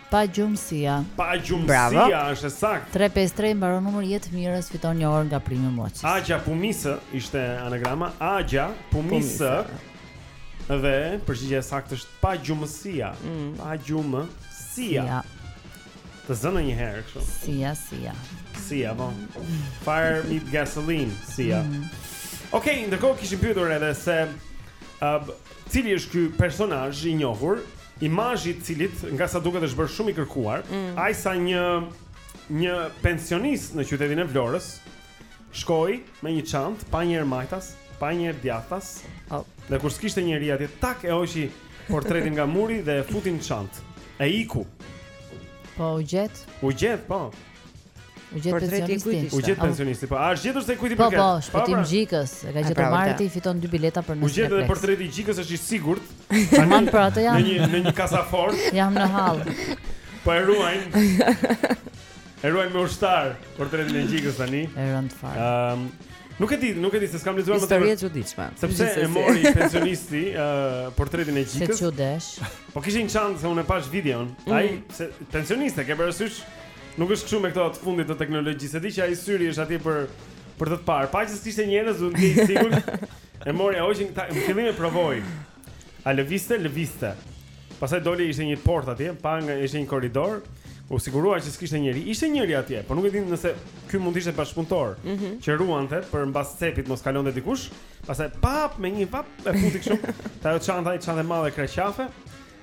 Pagjumësia. Pagjumësia është e saktë. 353 mbaron numri i Jetmirës fiton një orë nga primi moçi. Agja Pumisë ishte anagrama Agja Pumisë. Dhe përgjigja e saktë është pagjumësia. Mm. Pagjumësia. Ja. Të zënë një herë kështu. Sia, sia. Sia, po. Fire meet gasoline, sia. Mm. Okej, okay, ndërkohë kishim pyetur edhe se uh, Cili është ky personazh i njohur, imazhi i cilit nga sa duket është bërë shumë i kërkuar, mm. aq sa një një pensionist në qytetin e Vlorës shkoi me një çantë pa njëherë majtas, pa njëherë djathtas. Oh. Dhe kur s'kishte njeri atje, tak e hoqi portretin nga muri dhe e futi në çantë. E iku. Po u gjet? U gjet, po. U gjet pensionisti. U gjet pensionisti. Po, a është gjetur se kujt i po, përket? Po, po, Shpëtim pra. Gjikës. E ka gjetur pra, Marti, fiton dy bileta për nesër. U gjet edhe portreti i Gjikës është i sigurt. Aman për atë jam. Në një në një kasafort. Jam në hall. Po e ruajn. E ruajn me ushtar portretin e Gjikës tani. E rënd fare. Ehm, nuk e di, nuk e di se s'kam lexuar më tepër. Historia e çuditshme. Sepse e mori pensionisti uh, portretin e Gjikës. Se çudesh. Po kishin çantë se unë e pash videon. Mm. Ai se pensionistët ke parasysh? Nuk është kështu me këto të fundit të teknologjisë. Di që ai syri është atje për për të të parë. Po qe se ishte njerëz, do të ndiej sigur. E mori, e hoqi këtë, në fillim e provoi. A lëvizte, lëvizte. Pastaj doli ishte një portë atje, pa nga ishte një korridor. U sigurua që s'kishte njeri. Ishte njeri atje, por nuk e di nëse ky mund të ishte bashkëpunëtor mm -hmm. që ruante për mbas cepit mos kalonte dikush. Pastaj pap me një vap e futi kështu. Te ajo çanta, çanta e madhe krahaqafe.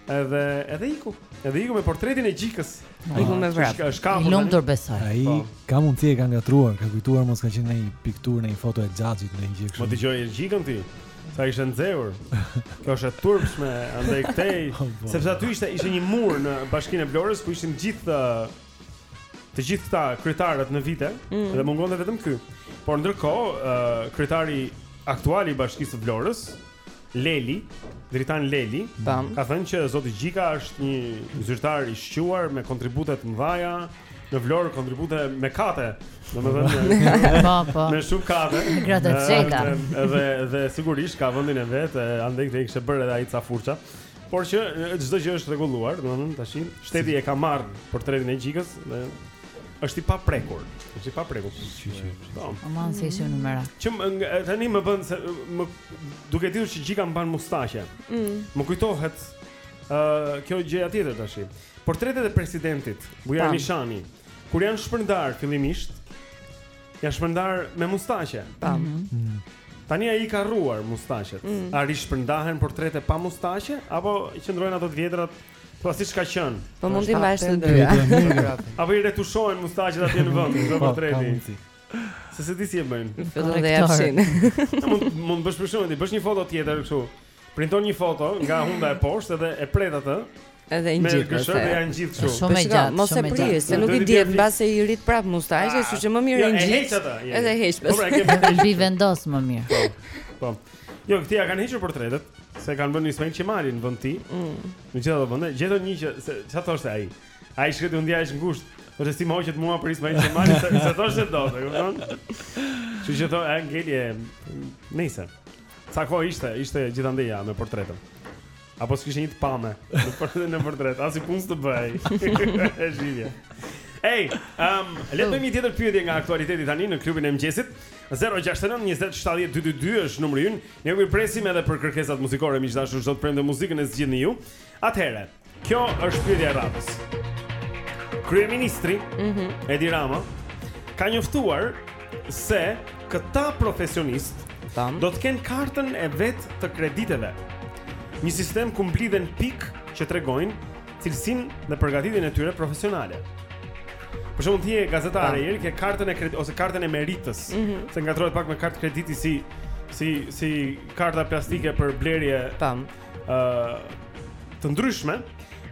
Edhe edhe iku. Edhe iku me portretin e Gjikës. Iku me vrap. Është është kamë. Lum të besoj. Ai po. ka mundësi e ka ngatruar, ka kujtuar mos ka qenë ndonjë pikturë, ndonjë foto e xhaxhit ndonjë gjë kështu. Po dëgjoja Gjikën ti. Sa ishte nxehur. Kjo është e turpshme, andaj këtej, oh, sepse aty ishte ishte një mur në Bashkinë e Vlorës ku ishin gjithë të gjithë këta kryetarët në vite mm. dhe mungonte vetëm ky. Por ndërkohë, uh, kryetari aktual i Bashkisë së Vlorës, Leli, Dritan Leli, Tam. ka thënë që zoti Gjika është një zyrtar i shquar me kontribute të mëdha në Vlorë, kontribute me kate, domethënë Po, po. me shumë kate. Me gradaçela. Ë, Dhe dhe sigurisht ka vendin e vet, e, andaj këtë e kishte bërë edhe ai ca furça. Por që e, çdo gjë është rregulluar, domethënë tash shteti e ka marrë portretin e Gjikës dhe është i paprekur. Është i paprekur. Po. Aman se ishim në merak. Që më- nga- tani më bën se më Duke ditur që Gjika mban mustaqe. Mm. Më kujtohet ë uh, kjo gjëja tjetër tash. Portretet e presidentit Bujar Nishani, kur janë shpërndar fillimisht, janë shpërndar me mustaqe. Tam. Mm -hmm. Tani ai i ka rruar mustaqet. Mm. A rishpërndahen portrete pa mustaqe apo qëndrojnë ato të vjetrat? Po si çka qen? Po mund të mbash të dy. Apo i retushohen mustaqet atje në vend, në po, portret. Se se ti si e bëjnë foto dhe ia fshin Mund të bësh për shembull, bësh një foto tjetër kështu Printon një foto nga hunda e poshtë edhe e pret atë Edhe i ngjit me gërshërë. Ja ngjit kështu. Shumë e gjatë, mos e prish, se nuk i dihet mbase i rrit prap mustaqe, kështu që më mirë i ngjit. Edhe heq pastaj. Edhe mbi vendos më mirë. Po. po. Jo, këtij ia kanë hequr portretet, se kanë bërë një Ismail Qemali në vend tij. Mm. Në gjithë ato vende, gjetën një që se çfarë thoshte ai? Ai shkreti u ndie ngushtë Po se si më hoqët mua për Ismail Qemali Se, se thosh se do, e kupton Që që thosh, e ngeli e Nise Sa kohë ishte, ishte gjithandej ai me portretin Apo s'kishe një të pame Në portret, as i punës të bëj E zhivje Ej, um, le të bëjmë një tjetër pyetje nga aktualiteti tani në klubin e mëngjesit 069 20 70 222 është numri ynë Ju mirëpresim edhe për kërkesat muzikore si çdo të premte muzikën e zgjidhni ju Atëherë Kjo është pyetja e radhës. Kryeministri mm -hmm. Edi Rama ka njoftuar se këta profesionistë Tam. do të kenë kartën e vet të krediteve. Një sistem ku mblidhen pikë që tregojnë cilësinë dhe përgatitjen e tyre profesionale. Për shembull ti je gazetare Jeri ke kartën e kreditit ose kartën e meritës, mm -hmm. se ngatrohet pak me kartë krediti si si si karta plastike për blerje. Tam. ë uh, të ndryshme,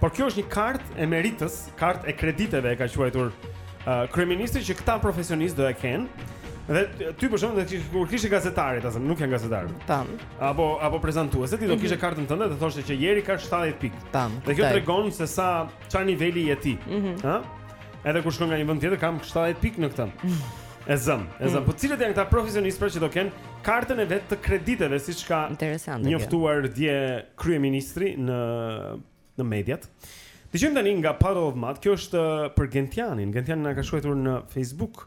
por kjo është një kartë e meritës, kartë e krediteve e ka quajtur uh, kryeministri që këta profesionistë do e kenë. Dhe ty për shembull ti kur kishe gazetarët, ata nuk janë gazetarë. Tam. Apo apo prezantuesit, ti do mhm. kishe kartën tënde dhe thoshte që Jeri ka 70 pikë. Tam. Dhe kjo tregon se sa çfarë niveli je ti. Ëh? Mhm. Edhe kur shkon nga një vend tjetër kam 70 pikë në këtë. E zëmë, e zëmë. Mm. Po cilët janë këta profesionistë pra që do kenë kartën e vet të krediteve siç ka Interesante. Njoftuar dje kryeministri në në mediat. Dëgjojmë tani nga Puddle of Mudd. Kjo është uh, për Gentianin. Gentiani na ka shkruar në Facebook.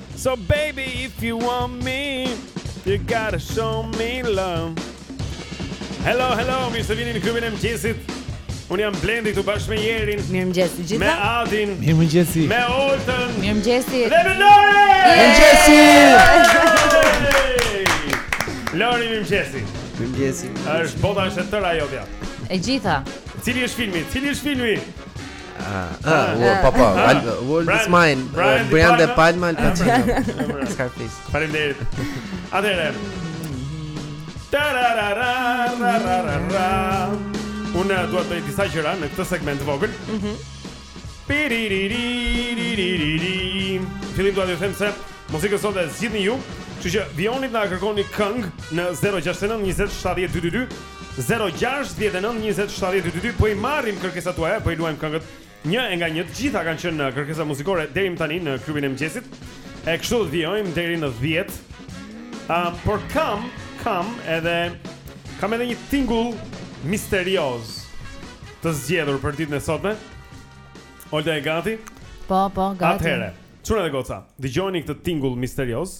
So baby if you want me You gotta show me love Hello, hello, mirë se vini në klubin e mëngjesit Unë jam Blendi këtu bashkë me Jerin Mirëmëngjesi të gjithëve Me Adin Mirëmëngjesi Me Oltën Mirëmëngjesi Dhe me Lorin Mirëmëngjesi Lori mirëmëngjesi Mirëmëngjesi është bota është e tëra e jotja E gjitha Cili është filmi? Cili është filmi? Ah, u pa pa. World is mine. Brian De Palma, Al Pacino. Scarface. Faleminderit. Atëherë. Tararararararara. Unë dua të bëj disa gjëra në këtë segment të vogël. Mhm. Piriririririririri. Fillimisht dua t'ju them se muzikën sot e zgjidhni ju, kështu që vijoni të na kërkoni këngë në 069 20 70 222. 069 20 70 222 Po i marrim kërkesat tuaja Po i luajmë këngët një e nga një Të gjitha kanë qenë kërkesa muzikore Deri tani në klubin e mëngjesit E kështu do vijojmë deri në 10 um, Por kam Kam edhe Kam edhe një tingull Misterioz Të zgjedhur për ditën e sotme Olta je gati Po, po, gati Atëhere Çuna dhe goca Dëgjoni këtë tingull misterioz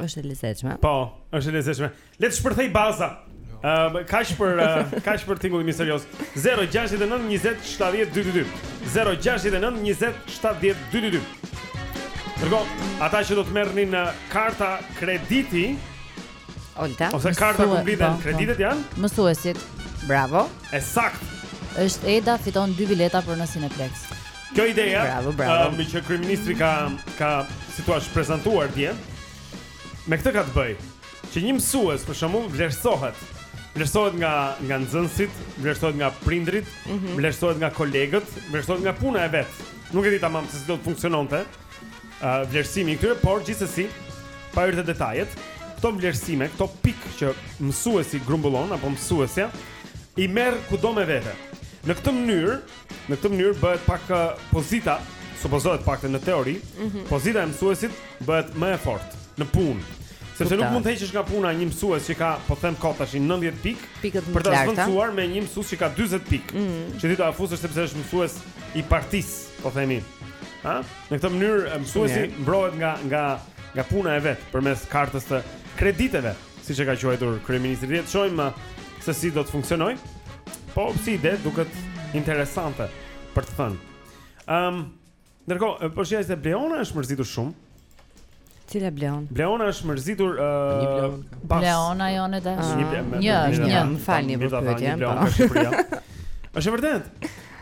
Është e lezetshme. Po, është e lezetshme. Le të shpërthej baza. Ëm, uh, kaq për uh, kaq për tingullin misterioz. 069 20 70 222. 069 20 70 222. Dërgo, ata që do të merrnin uh, karta krediti. Olta. Ose karta ku mblidhen po, po. kreditet janë? Mësuesit. Bravo. E saktë. Është Eda fiton dy bileta për në Cineplexx. Kjo ideja, bravo, bravo. Uh, që kryeministri ka ka si të thuash prezantuar dje. Me këtë ka të bëjë që një mësues për shembull vlerësohet. Vlerësohet nga nga nxënësit, vlerësohet nga prindërit, mm -hmm. vlerësohet nga kolegët, vlerësohet nga puna e vet. Nuk e di tamam se si do të funksiononte uh, vlerësimi i këtyre, por gjithsesi pa hyrë te detajet, këto vlerësime, këto pikë që mësuesi grumbullon apo mësuesja i merr kudo me vete. Në këtë mënyrë, Në këtë mënyrë bëhet pak pozita, supozohet të paktën në teori, mm -hmm. pozita e mësuesit bëhet më e fortë në punë. Sepse nuk mund të heqësh nga puna një mësues që ka, po them kot tashi 90 pikë, pikët më të larta. Për ta zëvendësuar me një mësues që ka 40 pikë. Mm -hmm. Që ti do ta futësh sepse është mësues i partisë, po themi. Ha? Në këtë mënyrë mësuesi mbrohet nga nga nga puna e vet përmes kartës së krediteve. siç e ka quajtur kryeministri dhe të shohim uh, se si do të funksionojë. Po si ide duket interesante për të thënë. Ëm um, Ndërkohë, uh, po shihaj se Bleona është mërzitur shumë. Cila Bleona? Bleona është mërzitur ë uh, Bleona jonë të ashtu. Një, është një, më falni për pyetjen. Po. Është vërtet.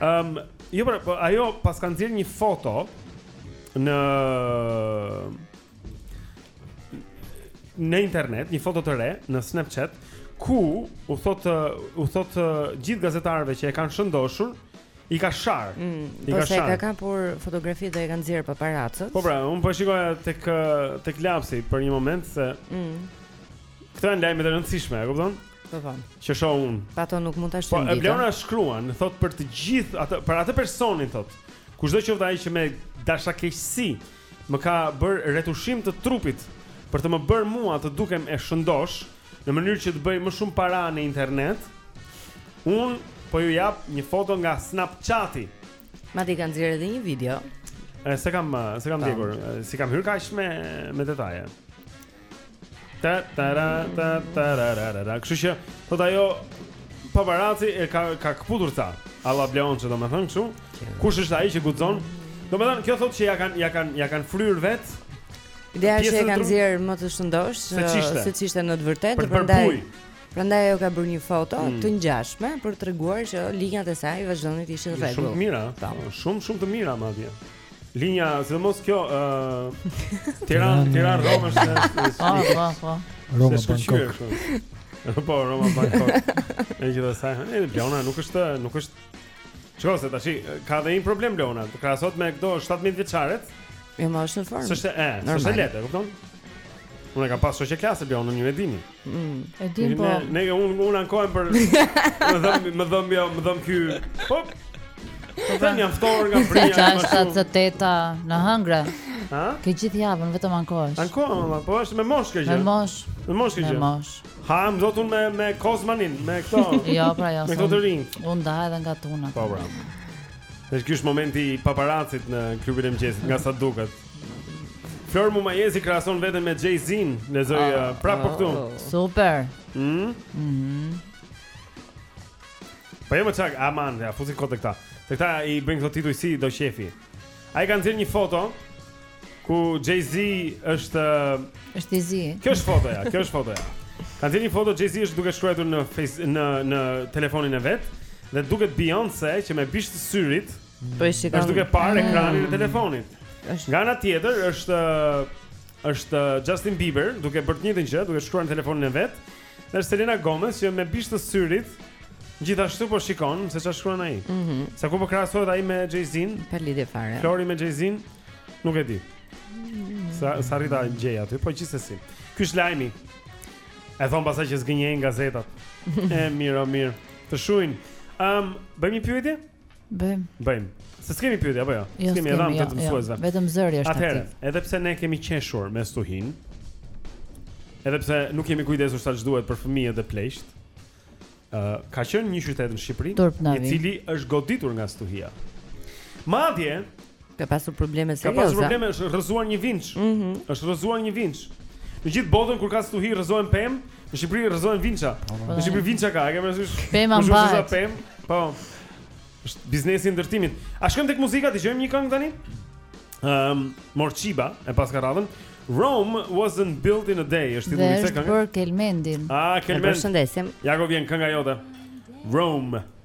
Ëm, um, jo, por ajo paska nxjerr një foto në në internet një foto të re në Snapchat ku u thot u thot gjithë gazetarëve që e kanë shëndoshur i ka sharë. Mm, I ka po sharë. Po e ka kapur fotografi dhe e kanë nxjerr paparacët. Po pra, un po shikoja tek tek lapsi për një moment se mm. Këto janë lajme të rëndësishme, e kupton? Po po. Që shoh un. Pa to nuk mund ta shtyjmë. Po Bleona shkruan, thot për të gjithë atë për atë personin thot. Kushdo qoftë ai që me dashakeqësi më ka bërë retushim të trupit për të më bërë mua të dukem e shëndoshë, në mënyrë që të bëj më shumë para në internet. Unë po ju jap një foto nga Snapchat-i. Madje kanë nxjerrë edhe një video. E s'e kam, s'e kam ndjekur, s'i kam hyrë kaq me me detaje. Ta ta ra ta ta ra ra ra ra. Kështu që po tha jo paparazzi e ka ka kputur ca. Alla Bleon që domethën kështu. Kush është ai që guxon? Domethën kjo thotë që ia kanë ia kanë ia kanë fryrë vetë. Ideja është e kanë nxjerrë më të shëndoshë se ç'ishte, se ç'ishte në të vërtetë, prandaj. Prandaj ajo ka bërë një foto mm. të ngjashme për t'treguar që linjat e saj vazhdonin të ishin në rregull. Shumë të mira, po. shumë shumë të mira madje. Linja, sidomos kjo ë uh, Tiranë, Tiranë, Roma është në shtëpi. Po, po, po. Roma Bangkok. Po, Roma Bangkok. E gjithsesi, Bleona nuk është, nuk është. Ça, se tash ka dhe një problem Bleona, të krahasohet me këto 17 vjeçaret. Jo, mo, është në formë. S'është e, s'është e lehtë, e kupton? Unë e kam pas shoqe klase Bleonën në një edini. Mm. E dim po. Ne ne un un ankohem për më dhemb më dhemb kjo, më dhemb ky. Po. Po tani jam ftohur nga brinja. Ja sa të teta në hëngre. Ha? Ke gjithë javën vetëm ankohesh. Ankohem, ma, po është me moshë kjo gjë. Me moshë. Me moshë kjo gjë. Me moshë. Ha, më do me me Kozmanin, me këto. jo, pra jo. Me këto të rinj. Un da edhe nga tuna. Po pra. Është ky është momenti i paparacit në klubin e mëngjesit, nga sa duket. Flor Mumajesi krahason veten me Jay-Z-in, lexoj uh, ah, prapë po këtu. Oh. Super. Mhm. Mm po jo mi çak, aman, ia fusin kot këta. Te këta i bëjnë këto tituj si do qejfi. Ai ka nxjerr një foto ku Jay-Z është është i zi. Kjo është fotoja, kjo është fotoja. Kanë nxjerr një foto Jay-Z është duke shkruajtur në face në në telefonin e vet dhe duket Beyoncé që me bisht të syrit Po e shikoj. Është duke parë mm. ekranin e telefonit. Është. Nga ana tjetër është është Justin Bieber duke bërë të njëjtën gjë, duke shkruar në telefonin e vet. Është Selena Gomez që me bisht të syrit gjithashtu po shikon se çfarë shkruan ai. Mhm. Mm Se ku po krahasohet ai me Jay-Z-in? Pa lidhje fare. Flori me Jay-Z-in? Nuk e di. Sa sa rrita gjej aty, po gjithsesi. Ky është lajmi. E thonë pastaj që gënjejnë gazetat. E mirë, mirë. Të shuin. Ehm, um, bëjmë një pyetje? Bëjmë. Bëjmë. Se s'kemi pyetje apo jo? jo s'kemi dhënë jo, të jo. mësuesve. Jo, vetëm zëri është aktiv. Atëherë, edhe pse ne kemi qeshur me stuhinë, edhe pse nuk jemi kujdesur sa ç'duhet për fëmijët dhe pleqtë, ë uh, ka qenë një qytet në Shqipëri, i cili është goditur nga stuhia. Madje, Ka pasur probleme serioze. Ka pasur probleme, është rrëzuar një vinç. Mm -hmm. Është rrëzuar një vinç. Në gjithë botën kur ka stuhi rrëzohen pemë, në Shqipëri rrëzohen vinça. Në Shqipëri vinça ka, e ke parasysh? Pema mbahet. Pemë, po. Është biznesi i ndërtimit. A shkojmë tek muzika, dëgjojmë një këngë tani? Ehm, um, Morcheeba e paska radhën. Rome wasn't built in a day, është titulli i kësaj kënge. Është për Kelmendin. Ah, Kelmend. Përshëndesim. Ja ku vjen kënga jote. Rome.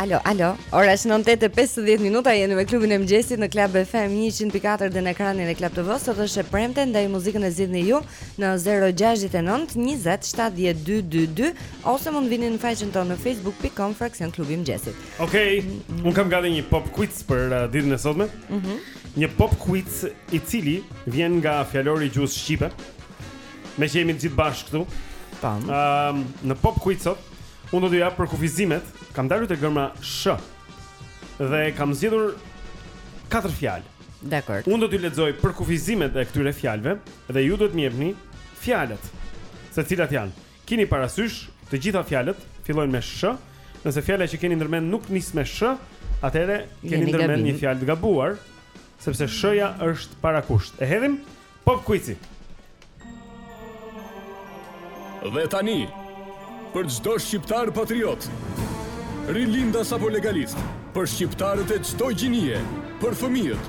Alo, alo. Ora është 9 e 50 minuta, jeni me klubin e mëngjesit në Club FM 100.4 dhe në ekranin e Club TV. Sot është e premte, ndaj muzikën e zgjidhni ju në 069 20 70 222 ose mund të vini në faqen tonë në facebook.com fraksion klubi i mëngjesit. Okej, okay, unë kam gati një pop quiz për uh, ditën e sotme. Mhm. Mm Një pop quiz i cili vjen nga fjalori i gjuhës shqipe. Meqë jemi të gjithë bashkë këtu. Tam. Ëm ehm, uh, në pop quiz sot unë do t'ju jap përkufizimet. Kam ndalur te gërma sh. Dhe kam zgjedhur katër fjalë. Dakor. Unë do t'ju lexoj përkufizimet e këtyre fjalëve dhe ju duhet të më jepni fjalët se cilat janë. Kini parasysh, të gjitha fjalët fillojnë me sh. Nëse fjala që keni ndërmend nuk nis me sh, atëherë keni ndërmend një fjalë të gabuar, sepse sh-ja është parakusht. E hedhim pop quiz-in. Dhe tani, për çdo shqiptar patriot, rilindas apo legalist, për shqiptarët e çdo gjinie, për fëmijët,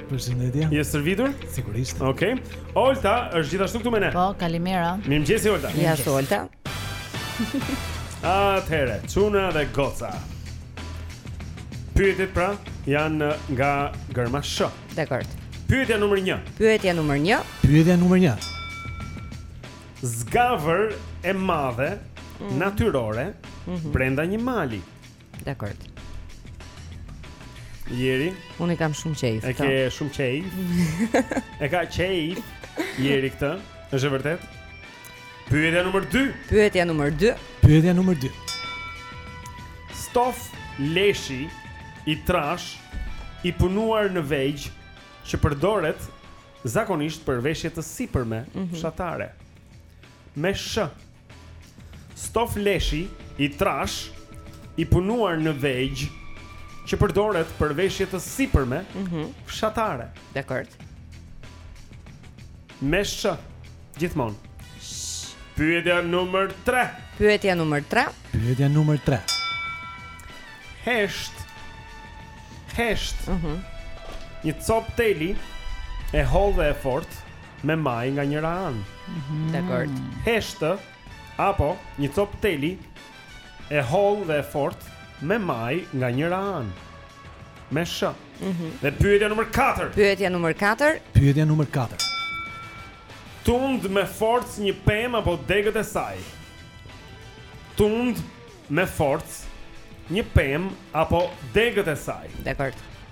Përshëndetje. Je stërvitur? Sigurisht. Okej. Okay. Olta është gjithashtu këtu me ne. Po, kalimera. Mirëmëngjes Olta. Jasu Olta. Atëherë, çuna dhe goca. Pyetjet pra janë nga gërma sh. Dakord. Pyetja numër 1. Pyetja numër 1. Pyetja numër 1. Zgavër e madhe mm -hmm. natyrore mm -hmm. brenda një mali. Dakord. Jeri, unë e kam shumë qejf. E ke shumë qejf. e ka qejf Jeri këtë, është e vërtetë? Pyetja numër 2. Pyetja numër 2. Pyetja numër 2. Stof leshi i trashë i punuar në vegjë që përdoret zakonisht për veshje të sipërme mm -hmm. fshatare. Me sh Stof leshi i trashë i punuar në vegjë që përdoret për veshje të sipërme, mm -hmm. fshatare. Dakord. Me sh, gjithmonë. Pyetja numër 3. Pyetja numër 3. Pyetja numër 3. Heshtë. Heshtë. Mm -hmm. Një copë teli e hollë dhe e fortë. me majë nga njëra anë. Mhm. Dakord. Heshtë apo një copë teli e hollë dhe e fortë me majë nga njëra anë. Me sh. Mhm. Dhe pyetja numër 4. Pyetja numër 4. Pyetja numër 4. Tund me forcë një pemë apo degët e saj. Tund me forcë një pemë apo degët e saj. Dakord.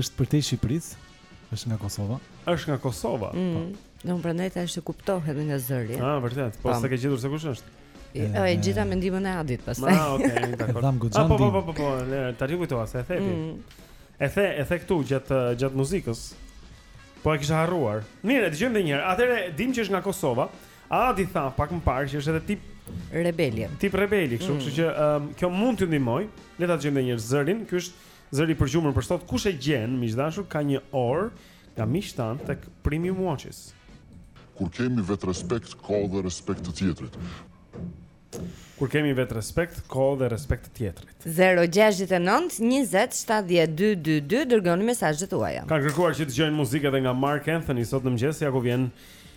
Është përtej Shqipërisë? Është nga Kosova? Është nga Kosova. Mm. Po. Nuk prandaj tash e kuptoj edhe nga zëri. Ah, vërtet. Po s'e ke gjetur se kush është? E, e gjitha me ndihmën e Adit pastaj. Ah, okay, dakord. Dam Guxhan. Ah, po, po, po, po, po, tani kujtova se e the ti. Mm. E the, e the këtu gjatë gjatë muzikës. Po e kisha harruar. Mirë, dëgjojmë edhe një herë. Atëherë dim që është nga Kosova. Adi tha pak më parë që është edhe tip rebeli. Tip rebeli, kështu mm. që um, kjo mund t'ju ndihmojë. Le ta dëgjojmë edhe një herë zërin. Ky është Zëri i përgjumur për sot kush e gjen, miq të dashur, ka një orë nga miqtë tanë tek Premium Watches. Kur kemi vetërespekt, ka dhe respekt të tjetrit. Kur kemi vetërespekt, ka dhe respekt të tjetrit. 069 20 70 222 dërgoni mesazhet tuaja. Kanë kërkuar që të dëgjojnë muzikë edhe nga Marc Anthony sot në mëngjes, ja ku vjen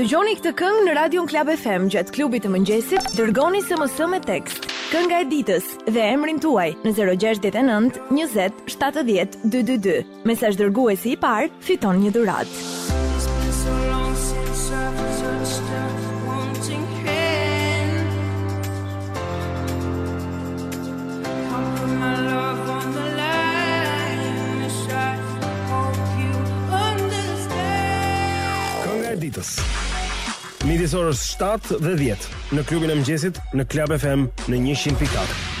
dëgjoni këtë këngë në radion Club FM gjatë klubit të mëngjesit, dërgoni SMS me tekst, kënga e ditës dhe emrin tuaj në 069 20 70 222. Mesazh dërguesi i parë fiton një dhuratë. Kënga e ditës. Midis orës 7 dhe 10 në klubin e mëngjesit në Club FM në 100.4.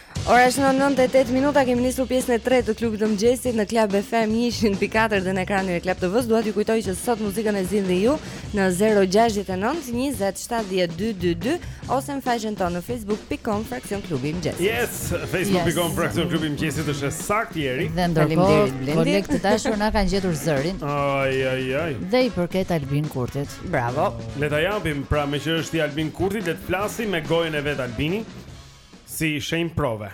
Ora është 9 e 8 minuta, kemi nisur pjesën e tretë të klubit të mëngjesit në Club FM 100.4 dhe në ekranin e Club TV-s. Dua t'ju kujtoj që sot muzikën e zgjidhni ju në 069 20 70 222 ose në faqen tonë në facebook.com fraksion klubi i mëngjesit. Yes, facebook.com yes. fraksion klubi i mëngjesit është sakt Jeri. Dhe ndërkohë, kolegët e dashur na kanë gjetur zërin. Ai ai ai. Dhe i përket Albin Kurtit. Bravo. Le ta japim pra meqë është i Albin Kurtit, le të flasim me gojën e vet Albini. Si shenjë prove.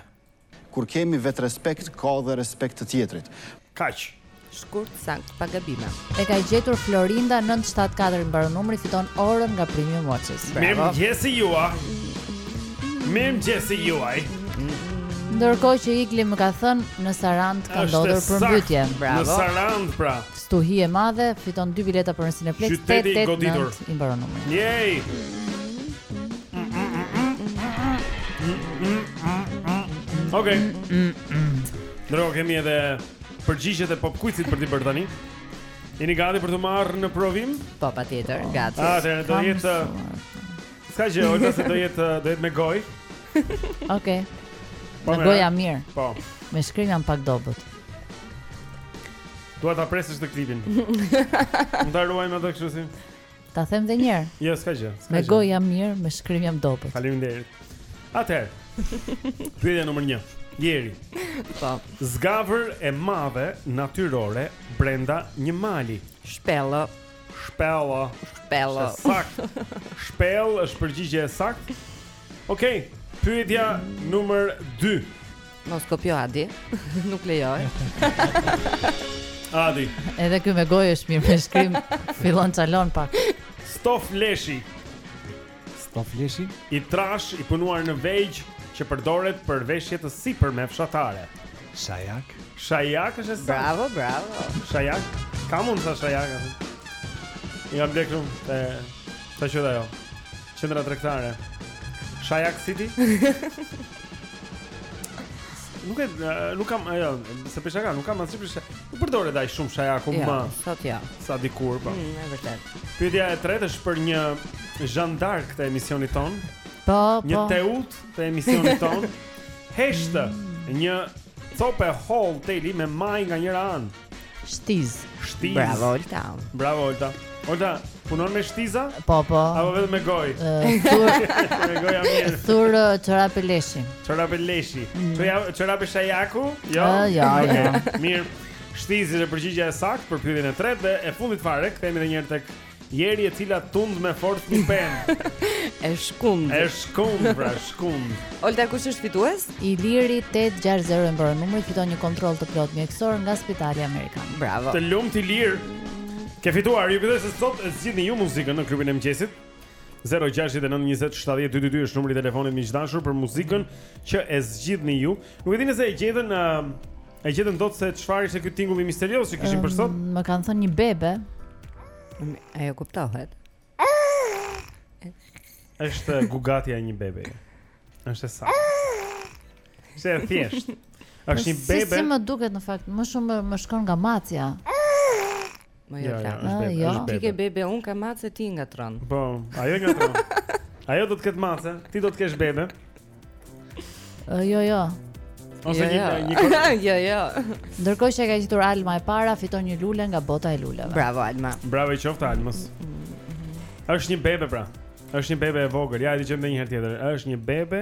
Kur kemi vetërespekt ka dhe respekt të tjetrit. Kaq. Shkurt, saktë, pa gabime. E ka gjetur Florinda 974 i mbaron numri fiton orën nga Premium Watches. Mirëmëngjesi juaj. Mirëmëngjesi juaj Ndërkohë që Igli më ka thënë në Sarandë ka ndodhur përmbytje Bravo Në Sarandë pra Stuhi e madhe, fiton dy bileta për në Cineplex 889 i mbaron numri. Yay! Okej. Ndërkohë okay. kemi edhe përgjigjet e pop quizit për t'i bërë tani. Jeni gati për t'u marrë në provim? Po, patjetër, gati. Ah, atëherë do jetë S'ka gjë, ojta se do jetë do jetë me gojë. Okej. Okay. Po, me gojë jam mirë. Po. Me shkrim jam pak dobët. Dua ta presësh këtë klipin. Mund ta ruajmë atë kështu si. Ta them edhe një herë. Jo, s'ka gjë. Me gojë jam mirë, me shkrim jam dobët. Faleminderit. Atëherë. Pyetja numër 1. Jeri. Po. Zgavër e madhe natyrore brenda një mali. Shpellë. Shpellë. Shpellë. Sakt. Shpellë është përgjigje e saktë. Okej. Okay. Pyetja numër 2. Mos kopjo Adi, nuk lejoj. Adi. Edhe ky me gojë është mirë me shkrim, fillon çalon pak. Stof leshi. Stof leshi? I trashë, i punuar në vegjë që përdoret për veshje të sipërme fshatare. Shajak. Shajak është sa. Bravo, bravo. Shajak. Kam unë sa shajak. Ja blekum te ta qëra jo. Qendra tregtare. Shajak City. Nuk e nuk kam ajo, se për shaka, nuk kam asgjë për shaka. Nuk përdoret ai shumë shajaku jo, më. Ja, sot ja. Jo. Sa dikur po. Mm, është vërtet. Pyetja e tretë është për një zhandar të emisionit tonë. Po, po. Një Teutë të emisionit tonë. Është një copë hollë teli me majë nga njëra anë. Shtizë. Shtizë. Bravo Olta. Bravo Olta. Olta, punon me shtiza? Po, po. Apo vetëm me gojë? Thur. me gojë jam mirë. Thur çorape leshi. Çorape leshi. Mm. Çorape shajaku? Jo. Uh, jo, jo. Mirë. Shtizë është përgjigjja e saktë për pyetjen e tretë dhe e fundit fare, kthehemi edhe një herë tek Njeri e cila tund me forcë një pemë. e shkund. E shkund, pra shkund. Olta kush është fitues? Iliri 860 e mbaron numri, fiton një kontroll të plotë mjekësor nga Spitali Amerikan. Bravo. Të lumtë Ilir. Ke fituar, ju kujtoj se sot e zgjidhni ju muzikën në klubin e mëngjesit. 0692070222 është numri i telefonit miq të dashur për muzikën që e zgjidhni ju. Nuk e di nëse e gjetën në uh, E gjetën dot se çfarë ishte ky tingulli misterioz që kishim për sot? Um, më kanë thënë një bebe. Ajo kuptohet. Është gugatja e një bebe. Është sa. Është e thjeshtë. Është një bebe. Si më duket në fakt, më shumë më shkon nga macja. Më jo, jo, është bebe. Jo, ti ke bebe, unë kam mace ti ngatërron. Po, ajo ngatërron. Ajo do të ketë mace, ti do të kesh bebe. Uh, jo, jo. Ose jo, një jo. një kërë. jo, jo. Ndërkohë që e ka gjetur Alma e para, fiton një lule nga bota e luleve. Bravo Alma. Bravo i qoftë Almës. Mm -hmm. Është një bebe pra. Është një bebe e vogël. Ja e dëgjojmë edhe një herë tjetër. Është një bebe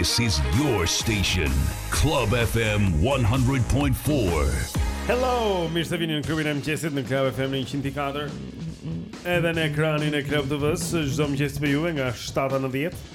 This is your station, Club FM 100.4. Hello, mirë se vini në klubin e mëngjesit në Club FM 104. Edhe në ekranin e Club TV-s, çdo mëngjes me juve nga 7 në 10.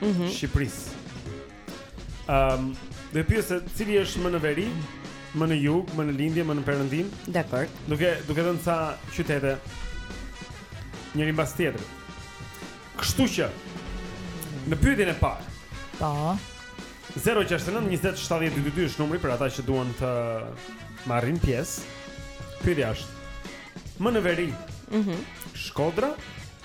Mhm. Shqipërisë. Ëm, um, do pyes se cili është më në veri, më në jug, më në lindje, më në perëndim? Dakord. Duke duke dhënë ca qytete njëri mbas tjetrit. Kështu që në pyetjen e parë. Po. 069 20 70 222 është numri për ata që duan të marrin pjesë. Pyetja është më në veri. Mhm. Mm Shkodra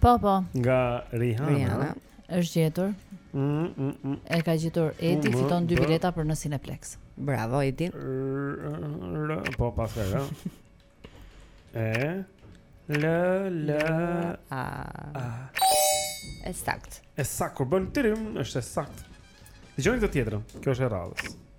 Po, po. Nga Rihanna. Rihanna. Është gjetur. Mm, mm, mm, mm. E ka gjetur Edi, mm, fiton dy bileta për në Cineplex. Bravo Edi. Po paska. E L L A A E saktë. E saktë kur bën tirim është e saktë. Dëgjojmë këtë tjetrën. Kjo është e radhës.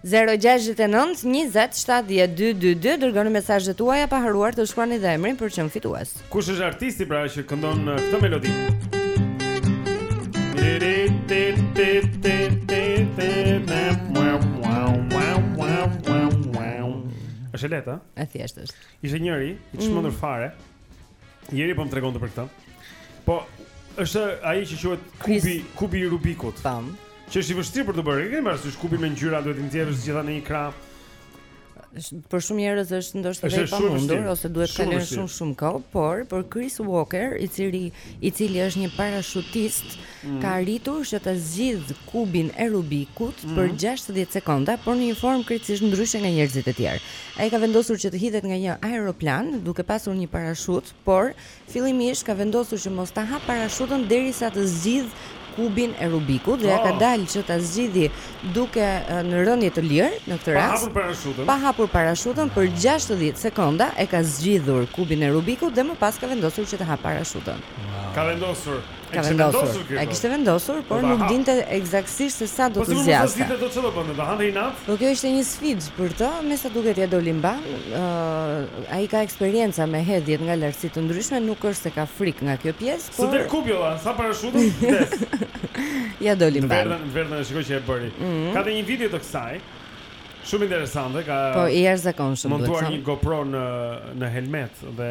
Zero gjashtëdhjetë e nëntë njëzet shtatëdhjetë dy dy dy dërgoni mesazhet tuaja pa harruar të shkruani dhe emrin për të qenë fitues. Kush është artisti pra që këndon uh, këtë melodi? Është e lehtë, a? E thjeshtë është. Ishte njëri i çmendur mm. fare. Njëri po më tregonte për këtë. Po është ai që quhet kubi kubi i Rubikut. Tamam. Që është i vështirë për t'u bërë. Kemi marrë ky kubi me ngjyra, duhet të nxjerrësh gjitha në një krah. Për shumë njerëz është ndoshta e pamundur ose duhet të kalojë shumë shumë kohë, por Chris Walker, i cili i cili është një parashutist, ka arritur që ta zgjidhë kubin e Rubikut për gjashtëdhjetë sekonda, por në një formë krejtësisht ndryshe nga njerëzit e tjerë. Ai ka vendosur që të hidhet nga një aeroplan, duke pasur një parashutë, por fillimisht ka vendosur që mos ta hapë parashutën derisa të zgjidhë kubin e Rubikut dhe ia ka dalë që ta zgjidhë duke në rënie të lirë në këtë rast. Pa hapur parashutën. Pa hapur parashutën për gjashtëdhjetë sekonda e ka zgjidhur kubin e Rubikut dhe më pas ka vendosur që të hapë parashutën. Ka vendosur E kishte vendosur kjo. Ai kishte vendosur, por nuk dinte ekzaktësisht se sa do të zgjaste. Po mos dinte do çfarë do bënte, do hante inat? Po kjo ishte një sfidë për të, me sa duket ja doli mban. Uh, ai ka eksperienca me hedhjet nga lartësi të ndryshme, nuk është se ka frikë nga kjo pjesë, por Së kupjolla, sa parashutën vdes. ia doli mbanë. Verdhën, verdhën e shikoj që e bëri. Mm -hmm. Ka dhe një video të kësaj. Shumë interesante, ka Po i jashtëzakonshëm. Montuar një GoPro në në helmet dhe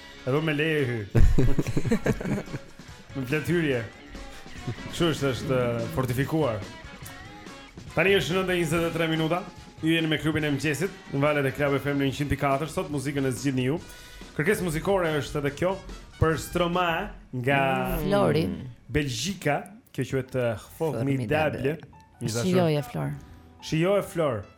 Edhe unë me leje hy. Me fletëhyrje. Kështu është është eh, fortifikuar. Tani është 9:23 minuta. Ju jeni me klubin e mëngjesit, në valët e Club FM në 100.4, sot muzikën e zgjidhni ju. Kërkesë muzikore është edhe kjo për Stromae nga Mm. Flori. Belgjika, kjo quhet eh, Formidable. Miq dashur. Shijoje Flor. Shijoje Flor.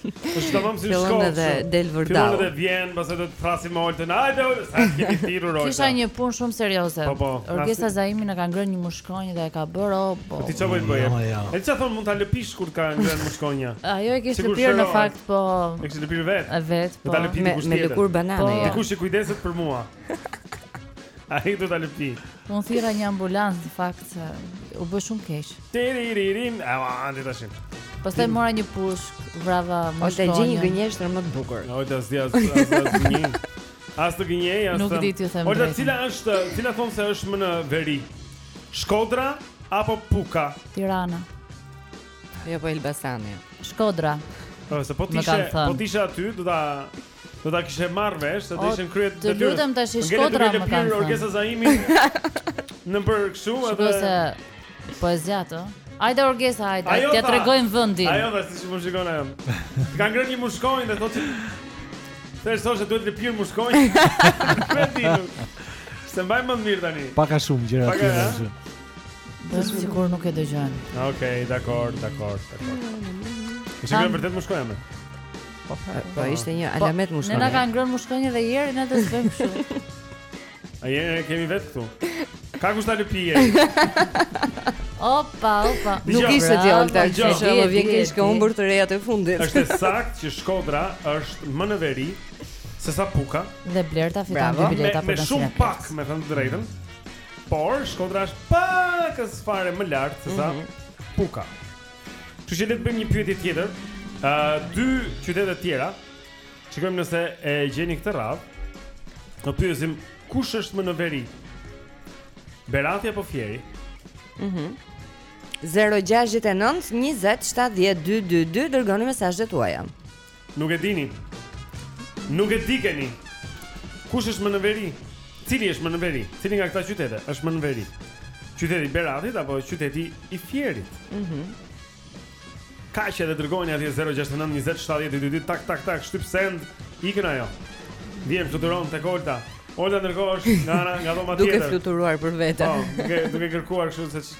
Është tamam si shkollë Fillon edhe del vërdallë Fillon edhe vjen, pastaj do të thërrasim Oltën Hajde, Olta, sa ke ditur Olta Kisha një punë shumë serioze Po, po Orgesa Zaimi e ka ngrënë një mushkonjë dhe e ka bërë, o, po Ti çfarë do bëje jo, jo. E çfarë thonë mund ta lëpish kur ka ngrënë mushkonja Ajo e kishte lëpirë në fakt, po E kishte lëpirë vetë Vetë, po Me lëkurë banane, po. ja Ti kush kujdeset për mua Ai do ta lëpijë Unë thirra një ambulansë në fakt U bë shumë keq Tiriririn E ma, anti të shim Pastaj mora një pushkë, vrava mushkonjën. Ose gjej një gënjeshtër më të bukur. Jo, të zgja as as një. As të gënjej, as të. Nuk di t'ju them. Ose cila është, cila thonë se është më në veri? Shkodra apo Puka? Tirana. Jo, po Elbasani. Shkodra. Po se po ti po ti aty do ta Do ta kishe marrë vesh se do ishin kryet detyrës. Të lutem tash Shkodra më kanë. Ngjelet Orkesa Zaimi. Në për kështu edhe. Shkose poezia të. Hajde Orkesa, hajde, t'ia tregojmë vendin Ajo dhe, si që më shikon ajo Të kanë ngrënë një mushkonjë dhe thotë që Të e shto që duhet të pirë mushkonjë Se mbaj më mirë tani Po ka shumë gjëra të tjera që Të e sikur nuk e dëgjojnë Okej, okay, dakor, dakor, dakor Kjo është në vërtet mushkonjë Po, po, po, po ishte një po, alamet po, mushkonjë. Ne na kanë ngrënë mushkonja dhe ieri na të bëjmë kështu. A jeni kemi vetë këtu? Ka kush ta lëpijë? Opa, opa. Nuk ishte ti Olta, që më jo, vjen keq që humbe të rejat e fundit. Është saktë që Shkodra është më në veri se sa Puka. Dhe Blerta fiton dy bileta për dashin. Me shumë pak, me thënë drejtën. Por Shkodra është pak as fare më lart se sa mhm. Puka. Kështu që le të bëjmë një pyetje tjetër. Ë uh, dy qytete të tjera. Shikojmë nëse e gjeni këtë radhë. Do pyesim kush është më në veri? Berati apo Fieri? Mhm. Mm 069 20 70 222 dërgoni mesazhet tuaja. Nuk e dini. Nuk e dikeni. Kush është më në veri? Cili është më në veri? Cili nga këta qytete është më në veri? Qyteti i Beratit apo qyteti i Fierit? Mhm. Mm Kaq edhe dërgojeni atje 069 20 70 22 tak tak tak shtyp send ikën ajo. Vjen fluturon tek Olta. Olta ndërkohë është nga nga dhoma tjetër. Duke fluturuar për vete. Po, duke duke kërkuar kështu se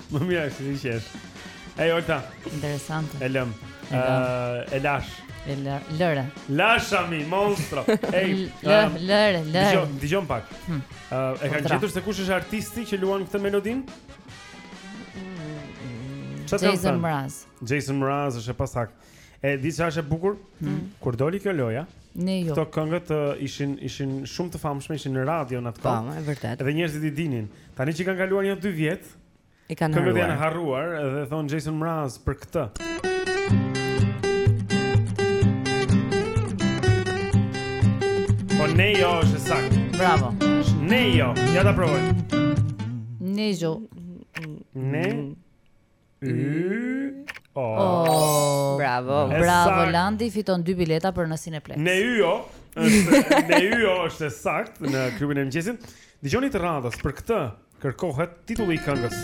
Më mirë është si qesh. Ej Olta. Interesante. E lëm. Ë, e lash. E lë, lëre. La Shami monstra. Ej, lëre, lëre. Dëgjon, dëgjon pak. Ë, hm. e kanë gjetur se kush është artisti që luan këtë melodinë? Jason Mraz. Jason Mraz është e pasaktë. E di ça është e bukur? Mm. Kur doli kjo loja, Ne-Yo. Këto këngët uh, ishin ishin shumë të famshme, ishin në radio në atë kohë. Po, është vërtet. Edhe njerëzit i dinin. Tani që kanë kaluar një dy vjet, e kanë harruar. Këngët janë harruar dhe thon Jason Mraz për këtë. Po Ne-Yo, është sakt. Bravo. Ne-Yo, ja ta provoj. Ne-Yo. Ne. Oh. Bravo. E Bravo sakt. Landi fiton dy bileta për në Cineplex. Ne-Yo është Ne-Yo është e sakt në klubin e mëngjesit. Dëgjoni të radhës për këtë kërkohet titulli i këngës.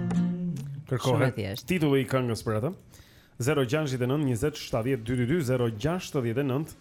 Shumë e Kërkohet thjeshtë. titulli i këngës për atë. 069 20 70 222 069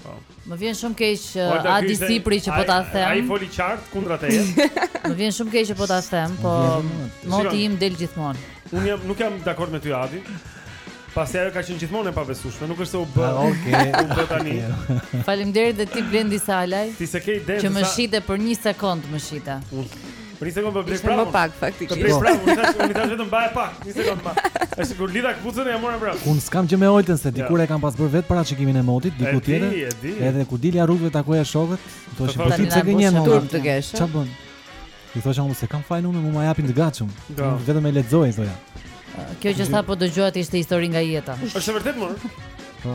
Po. Më vjen shumë keq që Adi sipri që po ta them. Ai foli qartë kundra teje. Më vjen shumë keq që po ta them, po moti im del gjithmonë. Unë jam nuk jam dakord me ty Adi. Pasi ajo ka qenë gjithmonë e pabesueshme, nuk është se u bë. Ah, okej. Okay. U bë tani. Faleminderit dhe ti Blendi Salaj. Ti s'e ke ide. Që më shite për 1 sekond më shite. Për një sekundë po vlej prapë. Ishte më pak faktikisht. Vlej prapë, unë tash unë tash vetëm baje pak. Një sekundë më. Është kur lidha këpucën e mora prapë. Unë s'kam gjë me Oltën se dikur e kam pas bërë vetë parashikimin e motit, diku tjetër. Edhe kur dilja rrugëve takoja shokët, thoshin po ti pse gënjen mo? Turp të kesh. Ç'a bën? I thosha unë s'e kam fajin unë, më ma japin të gatshëm. Vetëm e lexoj thoja. Kjo që sapo dëgjuat ishte histori nga jeta. Është vërtet më? Po.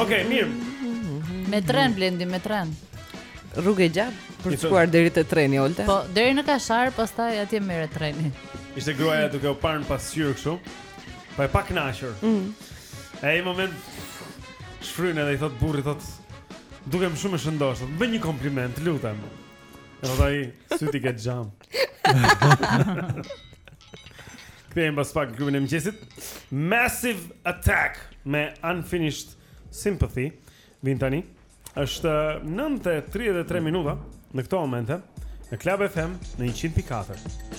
Okej, mirë. Me tren Blendi, me tren. Rrugë e gjatë për të shkuar deri te treni Olta. Po, deri në Kashar, pastaj atje merr trenin. Ishte gruaja duke u parë në pasqyrë kështu. Po e pakënaqur. Mm. Një moment shfryn edhe i thot burrit thot dukem shumë e shëndosh, më bëj një kompliment, të lutem. E thot ai sytë i ke xham. Kthehemi pas pak në klubin e mëngjesit. Massive Attack me Unfinished Sympathy vijn tani. Është 9:33 minuta në këto momente në Club FM në 100.4.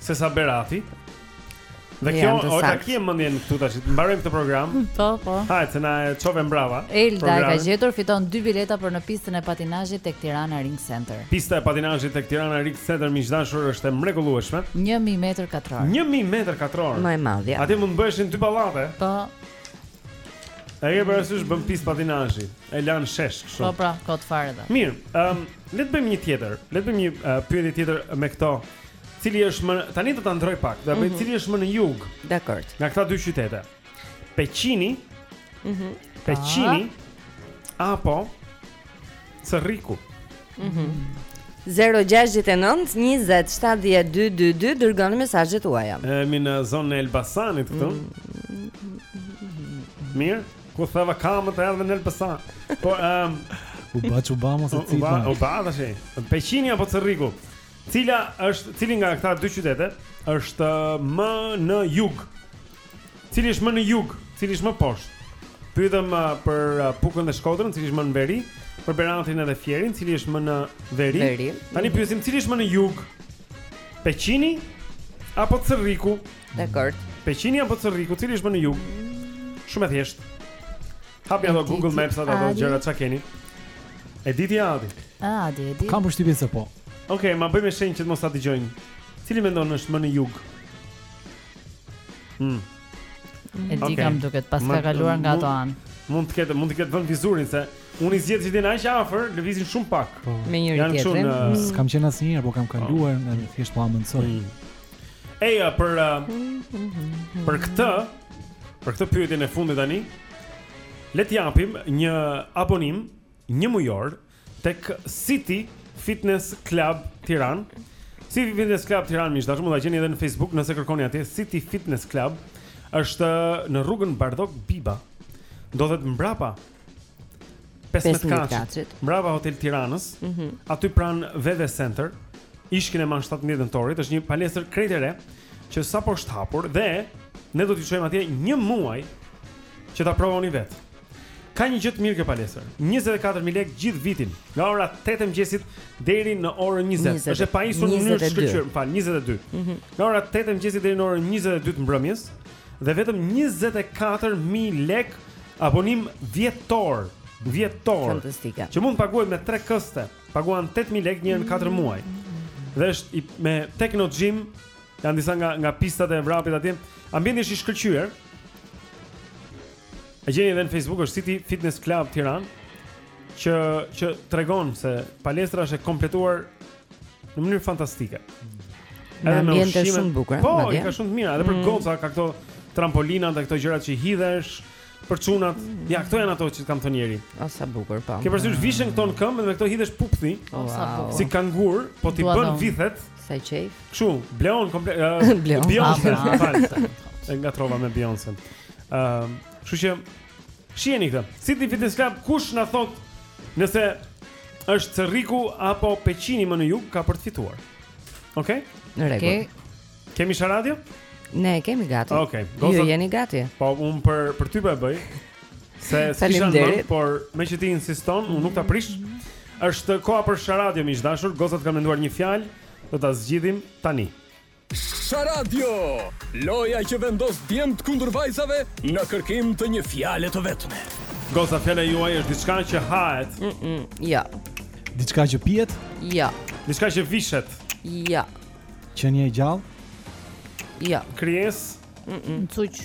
se sa Berati. Dhe kjo ta kije mendjen këtu tash. Mbarojmë këtë program. Po, po. Hajt se na e çove mbrava. Elda e ka gjetur fiton dy bileta për në pistën e patinazhit tek Tirana Ring Center. Pista e patinazhit tek Tirana Ring Center miq të dashur është e mrekullueshme. 1000 metër katror. 1000 metër katror. Më e madhja. Aty mund të bëheshin dy pallate. Po. A e ke parasysh bën pistë patinazhi. E lan shesh kështu. Po pra, kot fare dha. Mirë, ëm um, Le të bëjmë një tjetër. Le të bëjmë një uh, pyetje tjetër me këto. Cili është më tani do ta ndroj pak, do të bëj mm -hmm. cili është më në jug. Dakor. Nga këta dy qytete. Peqini. Mhm. Mm Peqini. Ah. Apo Cërriku. Mhm. Mm 069 20 7222 dërgoni mesazhet tuaja. Emi në zonën e Elbasanit këtu. Mm -hmm. Mirë. Ku theva këmbët edhe në Elbasan. Po ehm um, u bë çubam ose cili? U bë, u bë tash. Peqini apo Cërriku? Cila është, cili nga këta dy qytete është më në jug? Cili është më në jug? Cili është më poshtë? Pyetëm uh, për uh, Pukën dhe Shkodrën, cili është më në veri, për Beratin edhe Fierin, cili është më në veri. veri. Tani pyesim cili është më në jug? Peqini apo Cërriku? Dakord. Peqini apo Cërriku, cili është më në jug? Shumë e thjeshtë. Hapi ato Google Maps ato ato gjëra çka keni. E diti Adi. Adi, e di. Kam përshtypjen se po. Okej, okay, ma bëjmë shenjë që të mos ta dëgjojmë. Cili mendon është më në jug? Hm. E di kam, duket, paska kaluar nga ato anë. Mund të ketë, mund të ketë vënë vizoren se unë i zgjedh që të jenë aq afër, lëvizin shumë pak. Po. Me njëri tjetrin. Janë shumë, mm. s'kam qenë asnjëherë, por kam kaluar, oh. thjesht po hamendësoj. Mm. Eja për uh, për këtë, për këtë pyetjen e fundit tani, le të japim një abonim një mujor tek City Fitness Club Tiranë. City Fitness Club Tiranë miq të dashur mund ta gjeni edhe në Facebook nëse kërkoni atje City Fitness Club. Është në rrugën Bardhok Biba. Ndodhet mbrapa 15 katëshit, mbrapa Hotel Tiranës, mm -hmm. aty pranë Veve Center, ish kinema 17 Nëntori, është një palestër krejt e re që sapo është hapur dhe ne do t'ju çojmë atje një muaj që ta provoni vetë. Ka një gjë të mirë kjo palestër. 24000 lekë gjithë vitin, nga ora 8 e mëngjesit deri në orën 20. Është e pajisur në mënyrë shkëlqyer, më fal, 22. Mm -hmm. Nga ora 8 e mëngjesit deri në orën 22 të mbrëmjes dhe vetëm 24000 lekë Abonim vjetor, vjetor. Fantastike. Që mund të paguhet me 3 këste. Paguan 8000 lekë një herë në 4 muaj. Dhe është me Technogym, janë disa nga nga pistat e vrapit atje. Ambienti është i shkëlqyer. E gjeni edhe në Facebook është City Fitness Club Tiranë që që tregon se palestra është e kompletuar në mënyrë fantastike. Ambienti është shumë bukur. Po, i ka shumë të mira, edhe për mm. goca ka këto trampolinat dhe këto gjërat që hidhesh për çunat. Mm. Ja, këto janë ato që kam thënë një herë. O sa bukur, po. Ke përsëri vishen këto në këmbë dhe me këto hidhesh pupthi. O sa bukur. Si kangur, po t'i bën vithet. Sa qejf. Kshu, bleon komplet. Bleon. Beyoncé, fal. Ngatërrova me Beyoncé. Ëm, kështu që Shiheni këtë. City Fitness Club kush na thotë nëse është Cërriku apo Peqini më në jug ka për të fituar. Okej? Okay? Në rregull. Okay. Kemi Sharadio? Ne kemi gati. Okej. Okay. Ju jeni gati? Po un për për ty po e bëj. Se s'kisha mend, por meqë ti insiston, unë nuk ta prish. Është koha për Sharadio miq të dashur, gocat kanë menduar një fjalë, do ta zgjidhim tani. Sharadio! Loja që vendos djemtë kundër vajzave në kërkim të një fjale të vetme. Goca, fjala juaj është diçka që hahet? Mm -mm, ja. Jo. Diçka që pihet? Ja. Jo. Diçka që vishet? Ja. Qenie i gjallë? Ja. Krijesë? Mm -mm. Në cuqë.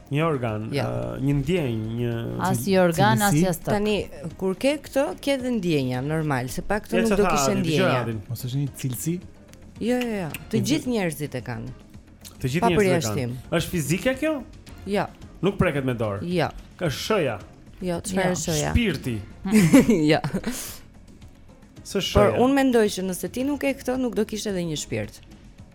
Një organ, jo. një ndjenjë, një As një organ, as një send. Tani kur ke këtë, ke dhe ndjenja normal, se pa këtë nuk do kishe ndjenja. Mos është një cilësi? Jo, jo, jo. Të gjithë njerëzit e kanë. Të gjithë njerëzit e kanë. Është fizike kjo? Jo. Nuk preket me dorë. Jo. Ka shëja. Jo, çfarë është shëja? Shpirti. Jo. Së shëja. Por unë mendoj që nëse ti nuk ke këtë, nuk do kishe edhe një shpirt.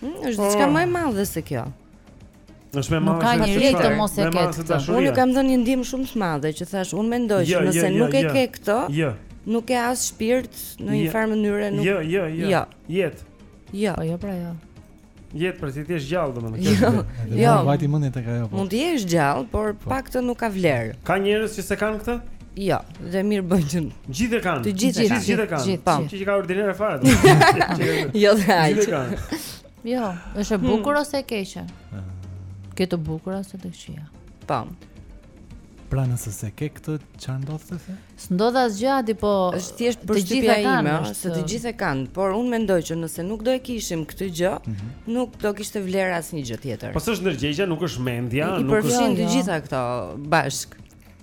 Hmm, është diçka oh. më e madhe se kjo. Është më e madhe se kjo. Nuk ka njeri të mos e ketë. Unë kam dhënë një ndihmë shumë të madhe që thash, unë mendoj që nëse nuk e ke këtë, nuk ke as shpirt në një farë mënyre, nuk. Jo, jo, jo. Jo. Jetë. Jo, jo pra jo. Jetë, pra ti je gjallë domethënë. Jo. Jo. Vajti mendja tek ajo. Po. Mund të jesh gjallë, por po. pa këtë nuk ka vlerë. Ka njerëz që s'e kanë këtë? Jo, dhe mirë bëjnë që... Gjithë e kanë. Të gjithë e kanë. Gjithë e kanë. Po. Që që ka ordinerë fare. Jo dhe ai që. Gjithë e kanë. Jo, është e hmm. bukur ose e keqe? Ah. Ka të bukur ose të këqija. Po. Pra nëse s'e ke këtë çfarë ndodh të the? S'ndodh asgjë aty, po është thjesht përshtypja ime, është se të gjithë e kanë, por unë mendoj që nëse nuk do e kishim këtë gjë, mhm. nuk do kishte vlerë asnjë gjë tjetër. Po s'është ndërgjegja, nuk është mendja, nuk është. I përfshin të gjitha këto bashkë.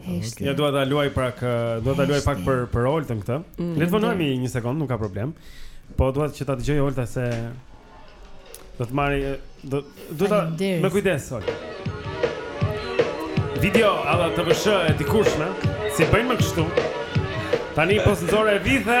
Është. Ja dua ta luaj pak, dua ta luaj pak për për Oltën këtë. Mm, Le të vonohemi një sekond, nuk ka problem. Po dua që ta dëgjojë Olta se do ta marrë do do ta me kujdes sot. Video alla TVSH e dikurshme, s'i bëjnë më kështu. Tani po sëzore vithe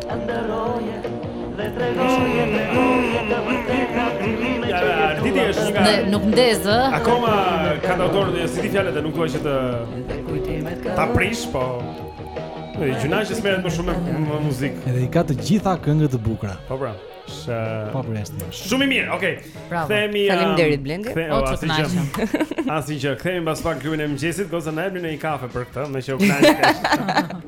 Dhe nuk ndezë Akoma ka të autorën se s'i di fjalët e nuk dua që të Ta prish, po Dhe gjynah që s'merret më shumë me muzikë Edhe i ka të gjitha këngët të bukra Po pra Shë... Po pra jashtë Shumë i mirë, okej okay. Bravo, Themi, um, faleminderit Blendi Kthehemi, o, ç'u kënaqëm Asi që, kthehemi pas pak Klubin e Mëngjesit Goca na e bëri një kafe për këtë Meqë u kënaqëm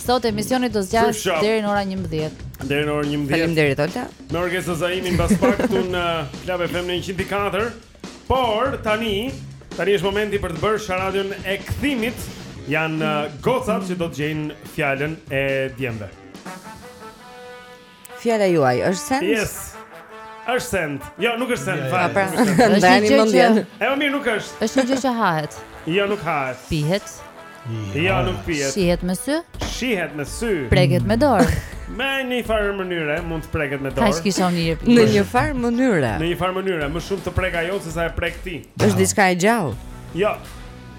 Sot emisioni do zgjasë Thrift Shop. deri në ora 11. Deri në orën 11. Faleminderit Olta. Me Orgesa Zaimin mbas pak këtu në Club FM në 104. Por tani, tani është momenti për të bërë sharadën e kthimit. Janë uh, gocat që do të gjejnë fjalën e djemve. Fjala juaj është send? Yes. Është send. Jo, nuk është send fare. Pra, ndani mendjen. E mirë, nuk është. Është një gjë që hahet. Jo, nuk hahet. Pihet. Jo, nuk pihet. Shihet me sy? Shihet me sy. Preket me dorë. Në një farë mënyre mund të preket me dorë. Tash kisha unë jep. Në një farë mënyre. Në një farë mënyre, më shumë të prek ajo se sa e prek ti. Është diçka e gjallë. Jo.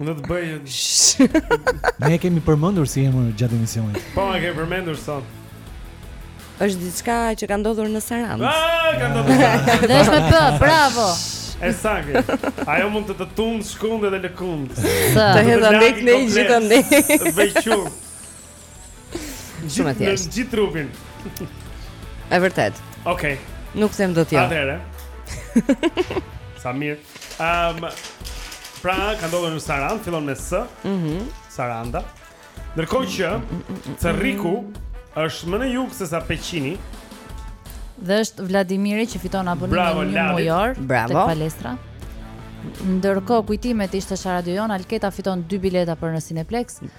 Mund të bëj një Ne e kemi përmendur si emër gjatë emisionit. Po, e kemi përmendur sot. Është diçka që ka ndodhur në Sarandë. Ah, ka ndodhur në Sarandë. Dhe është me për, bravo. E saktë. Ajo mund të të tundë, shkundë dhe lëkundë. Të hedhë andej e gjithandej. Të bëj qum. Shumë e thjeshtë. Në gjithë trupin. E vërtetë. Okej. Okay. Nuk them dot jo. Atëre. Sa mirë. Ehm um, pra ka ndodhur në Sarandë, fillon me S. Mhm. Mm Saranda. Ndërkohë që Cerriku është më në jug se sa Peqini. Dhe është Vladimiri që fiton abonimin një mujor Bravo. Tek palestra Ndërkohë kujtimet ishte sharada jonë Alketa fiton 2 bileta për në Cineplex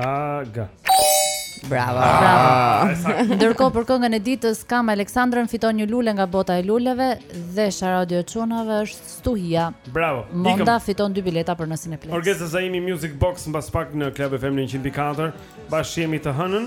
Aga. Bravo. Ah, Bravo. Ndërkohë për këngën e ditës kam Aleksandrën fiton një lule nga bota e luleve dhe sharada e çunave është Stuhia. Bravo. Monda Ikëm. fiton dy bileta për në Cineplex. Orgesa Zaimi Music Box mbas pak në Club FM në 104. Bashkë jemi të hënën.